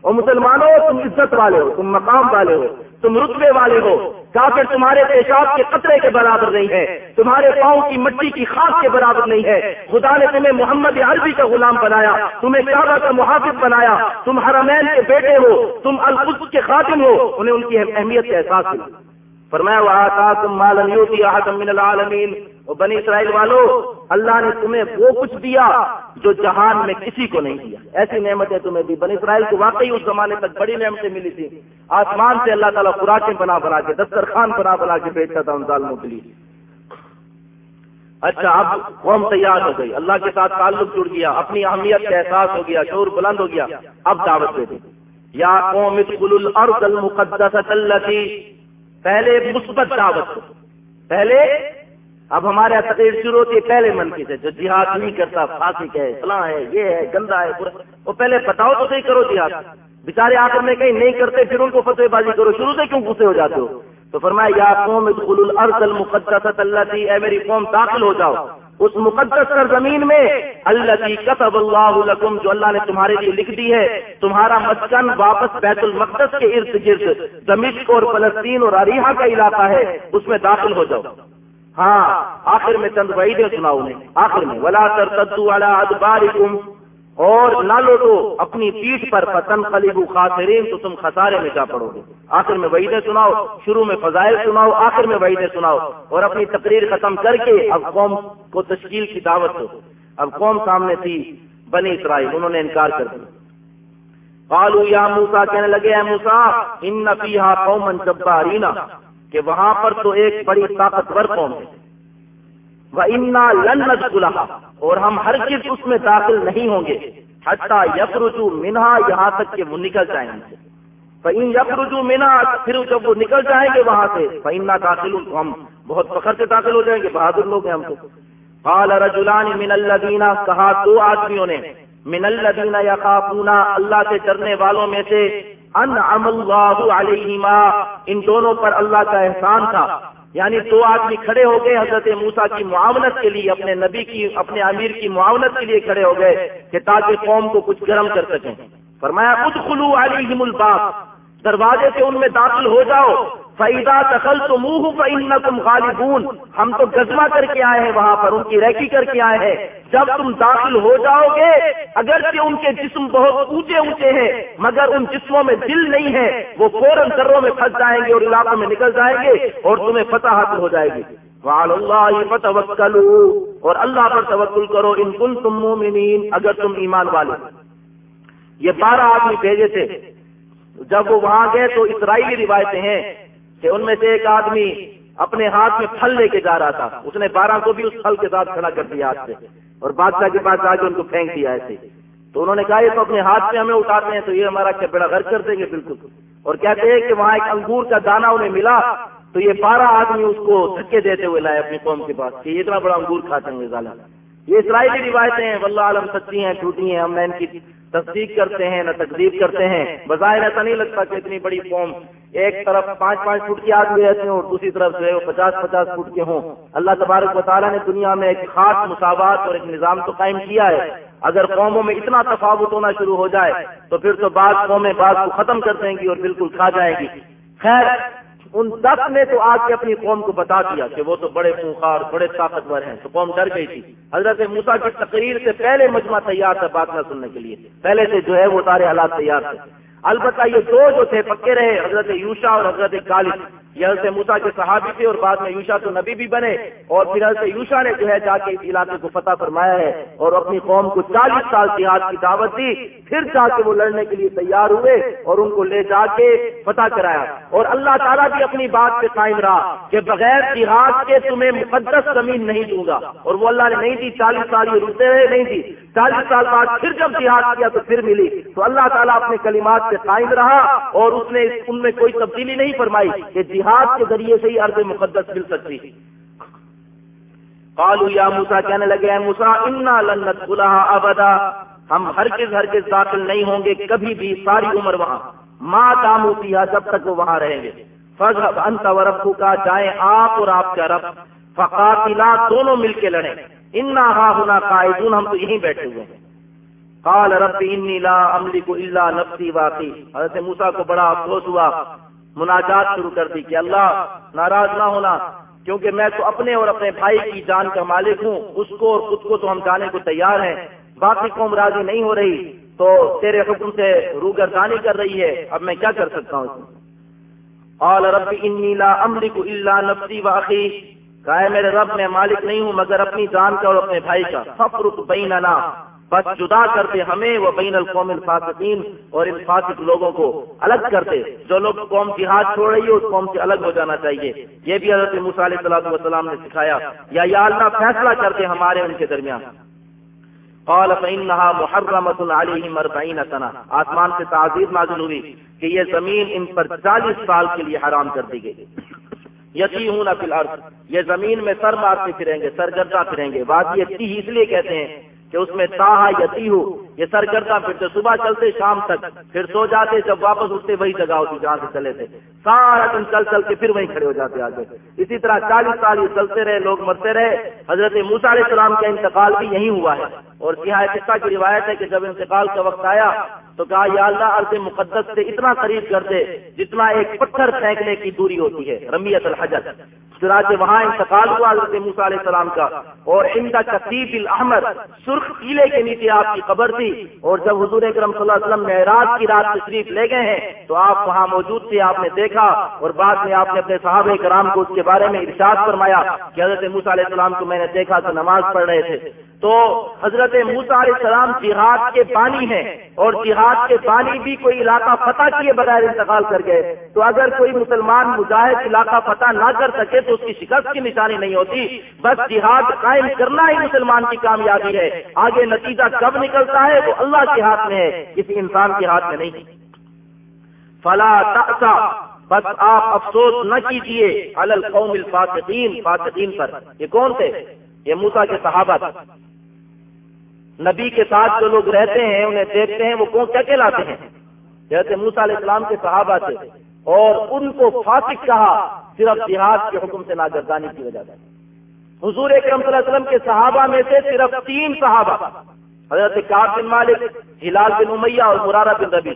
اور مسلمانوں، تم عزت والے ہو، تم مقام والے ہو۔ تم رتبے والے ہو، کافر تمہارے پیشاب کے قطرے کے برابر نہیں ہے، تمہارے پاؤں کی مٹی کی خاص کے برابر نہیں ہے۔ خدا نے تمہیں محمد عربی کا غلام بنایا، تمہیں کعبہ کا محافظ بنایا۔ تم حرمین کے بیٹے ہو، تم القدس کے خاتم ہو، انہیں ان کی اہمیت کا احساس ہوا فرمایا وہ تم من العالمین اور بنی اسرائیل والو، اللہ نے تمہیں وہ کچھ دیا جو جہان میں کسی کو نہیں دیا۔ ایسی نعمتیں تمہیں دی۔ بنی اسرائیل کو واقعی اس زمانے تک بڑی نعمتیں ملی تھی آسمان سے اللہ تعالیٰ خوراکیں بنا بنا کے، دسترخوان بنا بنا کے بیچتا تھا ان ظالموں کے لیے۔ اچھا اب قوم تیار ہو گئی۔ اللہ کے ساتھ تعلق جڑ گیا، اپنی اہمیت کا احساس ہو گیا شور بلند ہو گیا۔ اب دعوت دے دی یا قوم الارض المقدسۃ التي، پہلے مثبت دعوت۔ پہلے اب ہمارے یہاں تقریر شروع ہوتی ہے پہلے من کی سے، جو جہاد نہیں کرتا، پھانسی ہے فلاں ہے، یہ ہے، گندا ہے وہ پہلے بتاؤ تو صحیح کرو جہاد۔ بےچارے آخر میں کہیں نہیں کرتے، پھر ان کو فتح بازی کرو۔ شروع سے کیوں غصے ہو جاتے ہو؟ تو فرمایا، یا قوم ادخل الارض المقدسۃ التي، اے میری قوم، داخل ہو جاؤ۔ اس مقدس سرزمین میں اللہ کی کتب اللہ لکم، جو اللہ نے تمہارے لیے لکھ دی ہے، تمہارا مسکن واپس بیت المقدس کے ارد گرد، دمشق اور فلسطین اور اریحا کا علاقہ ہے، اس میں داخل ہو جاؤ۔ ہاں آخر میں چند وعیدیں سناؤ انہیں۔ آخر میں، ولا ترتدوا على ادباركم اور نہ لوٹو، اپنی پیٹھ پر پتن قلیبو خاصرین تو تم خسارے میں جا پڑو گے۔ آخر میں وعیدیں سناؤ، شروع میں فضائل سناؤ، آخر میں وعیدیں سناؤ۔ اور اپنی تقریر ختم کر کے اب قوم کو تشکیل کی دعوت ہو اب قوم سامنے تھی بنی اسرائیل، انہوں نے انکار کر دیا۔ قالوا یا موسا کہنے لگے، اے موسا ان فیہا قوما جبارینا کہ وہاں پر تو ایک بڑی طاقتور قوم ہے۔ وہ انا لنت اور ہم ہر چیز اس میں داخل نہیں ہوں گے۔ حتیٰ یکرجو منہا یہاں تک کہ وہ نکل جائیں گے۔ فعین یکرجو منا پھر جب وہ نکل جائیں گے وہاں سے فعنا داخل ہم بہت فخر سے داخل ہو جائیں گے۔ بہادر لوگ ہیں ہم کو قال رجلان من الذین کہا دو آدمیوں نے، من الذین یخافون اللہ سے ڈرنے والوں میں سے ان اللہ علیہما۔ ان دونوں پر اللہ کا احسان تھا۔ یعنی دو آدمی کھڑے ہو گئے حضرت موسا کی معاونت کے لیے، اپنے نبی کی، اپنے امیر کی معاونت کے لیے کھڑے ہو گئے کہ تاکہ قوم کو کچھ گرم کر سکیں۔ فرمایا خود خلو علیہم الباب۔ دروازے سے ان میں داخل ہو جاؤ۔ فیدا دخل تو منہ تم غالبون۔ ہم تو گزما کر کے آئے ہیں وہاں پر، ان کی ریکی کر کے آئے ہیں۔ جب تم داخل ہو جاؤ گے اگر ان کے جسم بہت اونچے اونچے ہیں، مگر ان جسموں میں دل نہیں ہے۔ وہ فوراً ذروں میں پھنس جائیں گے اور علاقوں میں نکل جائیں گے اور تمہیں فتح حاصل ہو جائے گی۔ اللہ اور اللہ پر توکل کرو ان کن تم اگر تم ایمان والے یہ بارہ آدمی بھیجے تھے۔ جب وہ وہاں گئے تو اسرائیلی روایتیں ہیں۔ کہ ان میں سے ایک آدمی اپنے ہاتھ میں پھل لے کے جا رہا تھا۔ اس نے بارہ کو بھی اس پھل کے ساتھ کھڑا کر دیا ہاتھ سے۔ اور بادشاہ کے پاس آ کے ان کو پھینک دیا ایسے۔ تو انہوں نے کہا، یہ تو اپنے ہاتھ سے ہمیں اٹھاتے ہیں، تو یہ ہمارا کیا بڑا گھر کر دیں گے؟ بالکل۔ اور کہتے ہیں کہ وہاں ایک انگور کا دانا انہیں ملا، تو یہ بارہ آدمی اس کو دھکے دیتے ہوئے لائے اپنی قوم کے پاس کہ یہ اتنا بڑا انگور کھاتے ہیں ظالم۔ یہ اسرائیلی روایتیں ہیں، واللہ عالم سچی ہیں، جھوٹی ہیں، ہم نے ان کی تصدیق کرتے ہیں، نہ تقدیب کرتے ہیں۔ بظاہر ایسا نہیں لگتا کہ اتنی بڑی قوم ایک طرف پانچ پانچ فٹ کے آدمی رہتے ہوں اور دوسری طرف جو ہے وہ پچاس پچاس فٹ کے ہوں۔ اللہ تبارک و تعالیٰ نے دنیا میں ایک خاص مساوات اور ایک نظام تو قائم کیا ہے۔ اگر قوموں میں اتنا تفاوت ہونا شروع ہو جائے، تو پھر تو بعض قومیں بعض کو ختم کر دیں گی اور بالکل کھا جائیں گی۔ خیر ان دس نے تو آ کے اپنی قوم کو بتا دیا کہ وہ تو بڑے خونخار بڑے طاقتور ہیں۔ تو قوم ڈر گئی تھی۔ حضرت موسا کی تقریر سے پہلے مجمع تیار تھا بات نہ سننے کے لیے۔ پہلے سے جو ہے وہ سارے حالات تیار تھے۔ البتہ یہ دو جو تھے پکے رہے، حضرت یوشا اور حضرت کالد یہ حضرت موسا کے صحابی تھے اور بعد میں یوشا تو نبی بھی بنے۔ اور پھر حضرت یوشا نے جو ہے جا کے اس علاقے کو فتح فرمایا ہے اور اپنی قوم کو چالیس سال جہاد کی دعوت دی۔ پھر جا کے وہ لڑنے کے لیے تیار ہوئے اور ان کو لے جا کے فتح کرایا۔ اور اللہ تعالیٰ بھی اپنی بات پہ قائم رہا کہ بغیر جہاد کے تمہیں مقدس زمین نہیں دوں گا۔ اور وہ اللہ نے نہیں دی، چالیس سال یہ رکتے رہے، نہیں دی۔ چالیس سال بعد پھر جب جہاد کیا تو پھر ملی۔ تو اللہ تعالیٰ اپنے کلمات سے قائم رہا اور اس نے ان میں کوئی تبدیلی نہیں فرمائی کہ جہاد کے ذریعے سے ہی عرض مقدس مل سکتی۔ قالوا یا موسا کہنے لگے موسا انا لنت بلا ابدا ہم ہرگز ہرگز داخل نہیں ہوں گے، کبھی بھی ساری عمر وہاں۔ ماں دامو پیا جب تک وہ وہاں رہیں گے۔ فضب انت و کا جائیں آپ اور آپ کا رب۔ فقاتلا، دونوں مل کے لڑیں۔ انا ہونا قائدون ہم تو یہیں بیٹھے ہوئے ہیں۔ قال رب انی لا املک الا نفسی واقعی حضرت موسیٰ کو بڑا افسوس ہوا، مناجات شروع کر دی کہ اللہ، ناراض نہ ہونا، کیونکہ میں تو اپنے اور اپنے بھائی کی جان کا مالک ہوں، اس کو اور خود کو تو ہم جانے کو تیار ہیں۔ باقی قوم راضی نہیں ہو رہی، تو تیرے حکم سے روگردانی کر رہی ہے، اب میں کیا کر سکتا ہوں قال رب انی لا املک الا نفسی واقعی کہا میرے رب میں مالک نہیں ہوں، مگر اپنی جان کا اور اپنے بھائی کا۔ ففرق بیننا بس جدا کرتے ہمیں، وہ بین القوم الفاسقین اور ان فاسق لوگوں کو الگ کرتے۔ جو لوگ قوم جہاد چھوڑ رہی ہے، اس قوم سے الگ ہو جانا چاہیے۔ یہ بھی حضرت موسیٰ علیہ السلام والسلام نے سکھایا۔ یا یا اللہ، فیصلہ کرتے ہمارے ان کے درمیان۔ قال فإنها محرمة عليهم 40 سنة۔ آسمان سے تعزیر نازل ہوئی کہ یہ زمین ان پر چالیس سال کے لیے حرام کر دی گئی۔ یتی ہوں نہ یہ زمین میں سر مارتے پھریں گے، سرگردہ پھریں گے۔ بات یہ اس لیے کہتے ہیں کہ اس میں تاہا یتی ہو یہ سرگردہ پھرتے، صبح چلتے، شام تک۔ پھر سو جاتے، جب واپس اٹھتے، وہی جگہ ہوتی جہاں سے چلے تھے۔ سارا دن چل چل کے پھر وہیں کھڑے ہو جاتے آگے۔ اسی طرح چالیس سال یہ چلتے رہے، لوگ مرتے رہے۔ حضرت موسا علیہ السلام کا انتقال بھی یہی ہوا ہے۔ اور سیاح قصہ کی روایت ہے کہ جب انتقال کا وقت آیا تو کہا، یا اللہ، عرض مقدس سے اتنا قریب کر دے جتنا ایک پتھر پھینکنے کی دوری ہوتی ہے، رمیت الحجر۔ چنانچہ وہاں انتقال ہوا حضرت موسا علیہ السلام کا۔ اور ان کا کثیف الحمد سرخ قلعے کے نیچے آپ کی قبر تھی۔ اور جب حضور اکرم صلی اللہ علیہ وسلم معراج کی رات تشریف لے گئے ہیں، تو آپ وہاں موجود تھے، آپ نے دیکھا۔ اور بعد میں آپ نے اپنے صحابہ کرام کو اس کے بارے میں ارشاد فرمایا کہ حضرت موسا علیہ السلام کو میں نے دیکھا تو نماز پڑھ رہے تھے۔ تو حضرت موسا علیہ السلام جہاد کے بانی ہیں۔ اور جہاد کے بانی بھی کوئی علاقہ فتح کیے بغیر انتقال کر گئے۔ تو اگر کوئی مسلمان مجاہد علاقہ فتح نہ کر سکے تو تو اس کی شکست کی نشانی نہیں ہوتی۔ بس جہاد قائم کرنا ہی مسلمان کی کامیابی ہے۔ آگے نتیجہ کب نکلتا ہے وہ اللہ کے ہاتھ میں ہے، کسی انسان کے ہاتھ میں نہیں۔ فلا تأسا بس آپ افسوس نہ کیجیے القوم الفاسقین، فاسقین پر۔ یہ کون تھے؟ یہ موسا کے صحابہ نبی کے ساتھ جو لوگ رہتے ہیں، انہیں دیکھتے ہیں، وہ کون کیا کہلاتے ہیں؟ جیسے موسا علیہ السلام کے صحابہ تھے۔ اور ان کو فاسق کہا۔ صرف جہاد کے حکم سے ناگردانی کی وجہ سے۔ حضور اکرم صلی اللہ علیہ وسلم کے صحابہ میں سے صرف تین صحابہ، حضرت کاب بن مالک، ہلال بن امیہ اور مرارہ بن ربی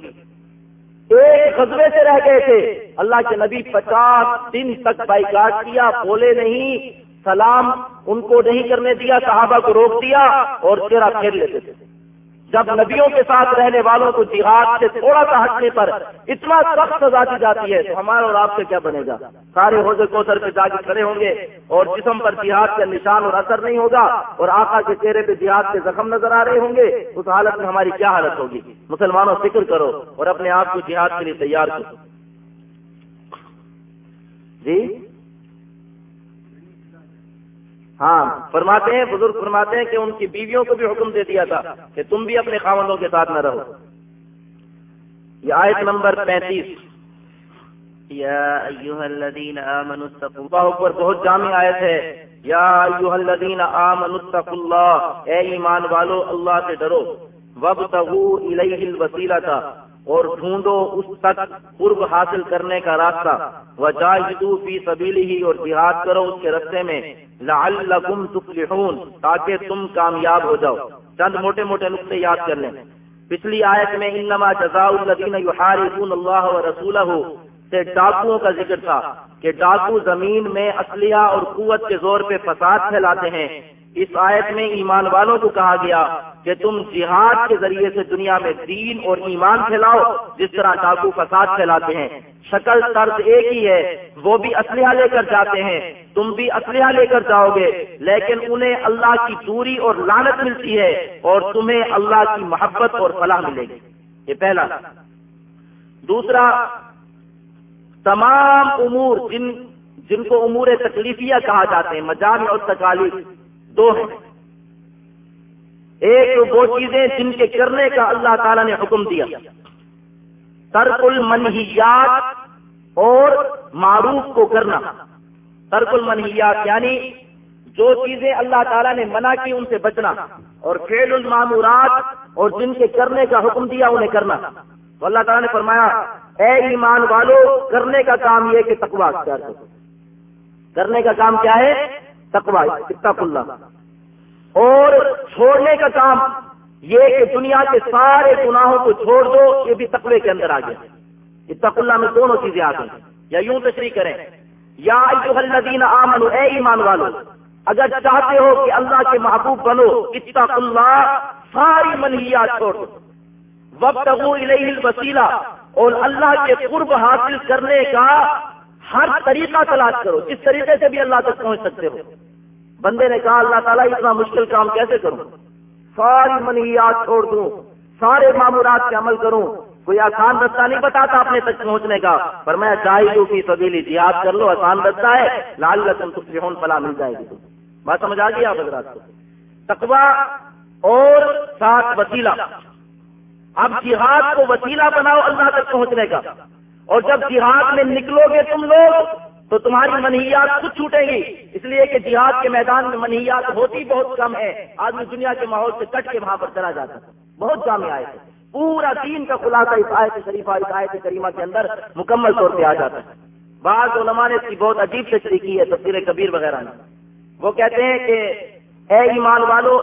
ایک خزبے سے رہ گئے تھے۔ اللہ کے نبی پچاس دن تک بائیکاٹ کیا، بولے نہیں، سلام ان کو نہیں کرنے دیا، صحابہ کو روک دیا اور چہرہ پھیر لیتے تھے۔ جب نبیوں کے ساتھ رہنے والوں کو جہاد سے تھوڑا سا ہٹنے پر اتنا سخت سزا دی جاتی ہے تو ہمارا اور آپ سے کیا بنے گا؟ سارے حوضے کوثر پہ جا کے کھڑے ہوں گے اور جسم پر جہاد کا نشان اور اثر نہیں ہوگا اور آقا کے چہرے پہ جہاد کے زخم نظر آ رہے ہوں گے، اس حالت میں ہماری کیا حالت ہوگی؟ مسلمانوں فکر کرو اور اپنے آپ کو جہاد کے لیے تیار کرو۔ جی؟ ہاں فرماتے ہیں بزرگ فرماتے ہیں کہ ان کی بیویوں کو بھی حکم دے دیا تھا کہ تم بھی اپنے خاوندوں کے ساتھ نہ رہو۔ یہ آیت نمبر پینتیس۔ یا ایوہ الذین آمنوا اتقوا اللہ۔ اوپر بہت جامع آیت ہے۔ یا ایوہ الذین آمنوا اتقوا اللہ۔ اے ایمان والو اللہ سے ڈرو۔ وابتغوا الیہ الوسیلہ اور ڈھونڈو اس تک قرب حاصل کرنے کا راستہ۔ وجاہدوا فی سبیلہ اور جہاد کرو اس کے راستے میں۔ لعلکم تفلحون تاکہ تم کامیاب ہو جاؤ۔ چند موٹے موٹے نقطے یاد کر لیں۔ پچھلی آیت میں انما جزاء الذین یحاربون اللہ ورسولہ سے ڈاکوؤں کا ذکر تھا کہ ڈاکو زمین میں اسلحہ اور قوت کے زور پہ فساد پھیلاتے ہیں۔ اس آیت میں ایمان والوں کو کہا گیا کہ تم جہاد کے ذریعے سے دنیا میں دین اور ایمان پھیلاؤ، جس طرح ڈاکو فساد پھیلاتے ہیں۔ شکل طرز ایک ہی ہے، وہ بھی اسلحہ لے کر جاتے ہیں۔ تم بھی اسلحہ لے کر جاؤ گے، لیکن انہیں اللہ کی دوری اور لانت ملتی ہے اور تمہیں اللہ کی محبت اور فلاح ملے گی۔ یہ پہلا۔ دوسرا، تمام امور جن جن کو امور تکلیفیہ کہا جاتے ہیں، مجامع اور تکالیف دو ہیں۔ ایک وہ چیزیں جن کے کرنے کا اللہ تعالیٰ نے حکم دیا۔ ترک المنحیات اور معروف کو کرنا۔ ترک المنحیات یعنی جو چیزیں اللہ تعالیٰ نے منع کی ان سے بچنا۔ اور فیل المامورات اور جن کے کرنے کا حکم دیا انہیں کرنا۔ تو اللہ تعالیٰ نے فرمایا، اے ایمان والو، کرنے کا کام یہ کہ تقوا اختیار کرو۔ کرنے کا کام کیا ہے؟ تقوا اتق اللہ۔ اور چھوڑنے کا کام یہ کہ دنیا کے سارے گناہوں کو چھوڑ دو، یہ بھی تقوی کے اندر آ گیا۔ اتق اللہ میں دونوں چیزیں آ گئی یا یوں تشریح کریں، یا الذین آمنوا، اے ایمان والو، اگر چاہتے ہو کہ اللہ کے محبوب بنو، اتق اللہ، ساری منہیات چھوڑ دو۔ وقت الوسیلہ، اور اللہ کے قرب حاصل کرنے کا ہر طریقہ تلاش کرو۔ جس طریقے سے بھی اللہ تک پہنچ سکتے ہو۔ بندے نے کہا، اللہ تعالیٰ، اتنا مشکل کام کیسے کروں؟ ساری منیات چھوڑ دوں، سارے معمورات کے عمل کروں۔ کوئی آسان رستہ نہیں بتاتا اپنے تک پہنچنے کا۔ پر میں چاہیے کی سبیلی جہاد کر لو آسان رستہ ہے۔ لال رسم تفریح فلاح مل جائے گی بات سمجھ آ گئی آپ حضرات کو؟ تقوا اور ساتھ وسیلہ۔ اب جہاد کو وسیلہ بناؤ اللہ تک پہنچنے کا۔ اور جب جہاد میں نکلو گے تم لوگ تو تمہاری منحیات خود چھوٹیں گی۔ اس لیے کہ جہاد کے میدان میں منحیات ہوتی بہت کم ہے۔ آدمی دنیا کے ماحول سے کٹ کے وہاں پر چلا جاتا ہے۔ بہت جامع آئے تھے پورا دین کا خلاصہ اس آیت شریفہ، اس آیت کریمہ کے اندر مکمل طور پہ آ جاتا ہے۔ بعض علماء نے اس کی بہت عجیب تشریح کی ہے تفصیل کبیر وغیرہ نے وہ کہتے ہیں کہ، اے ایمان والو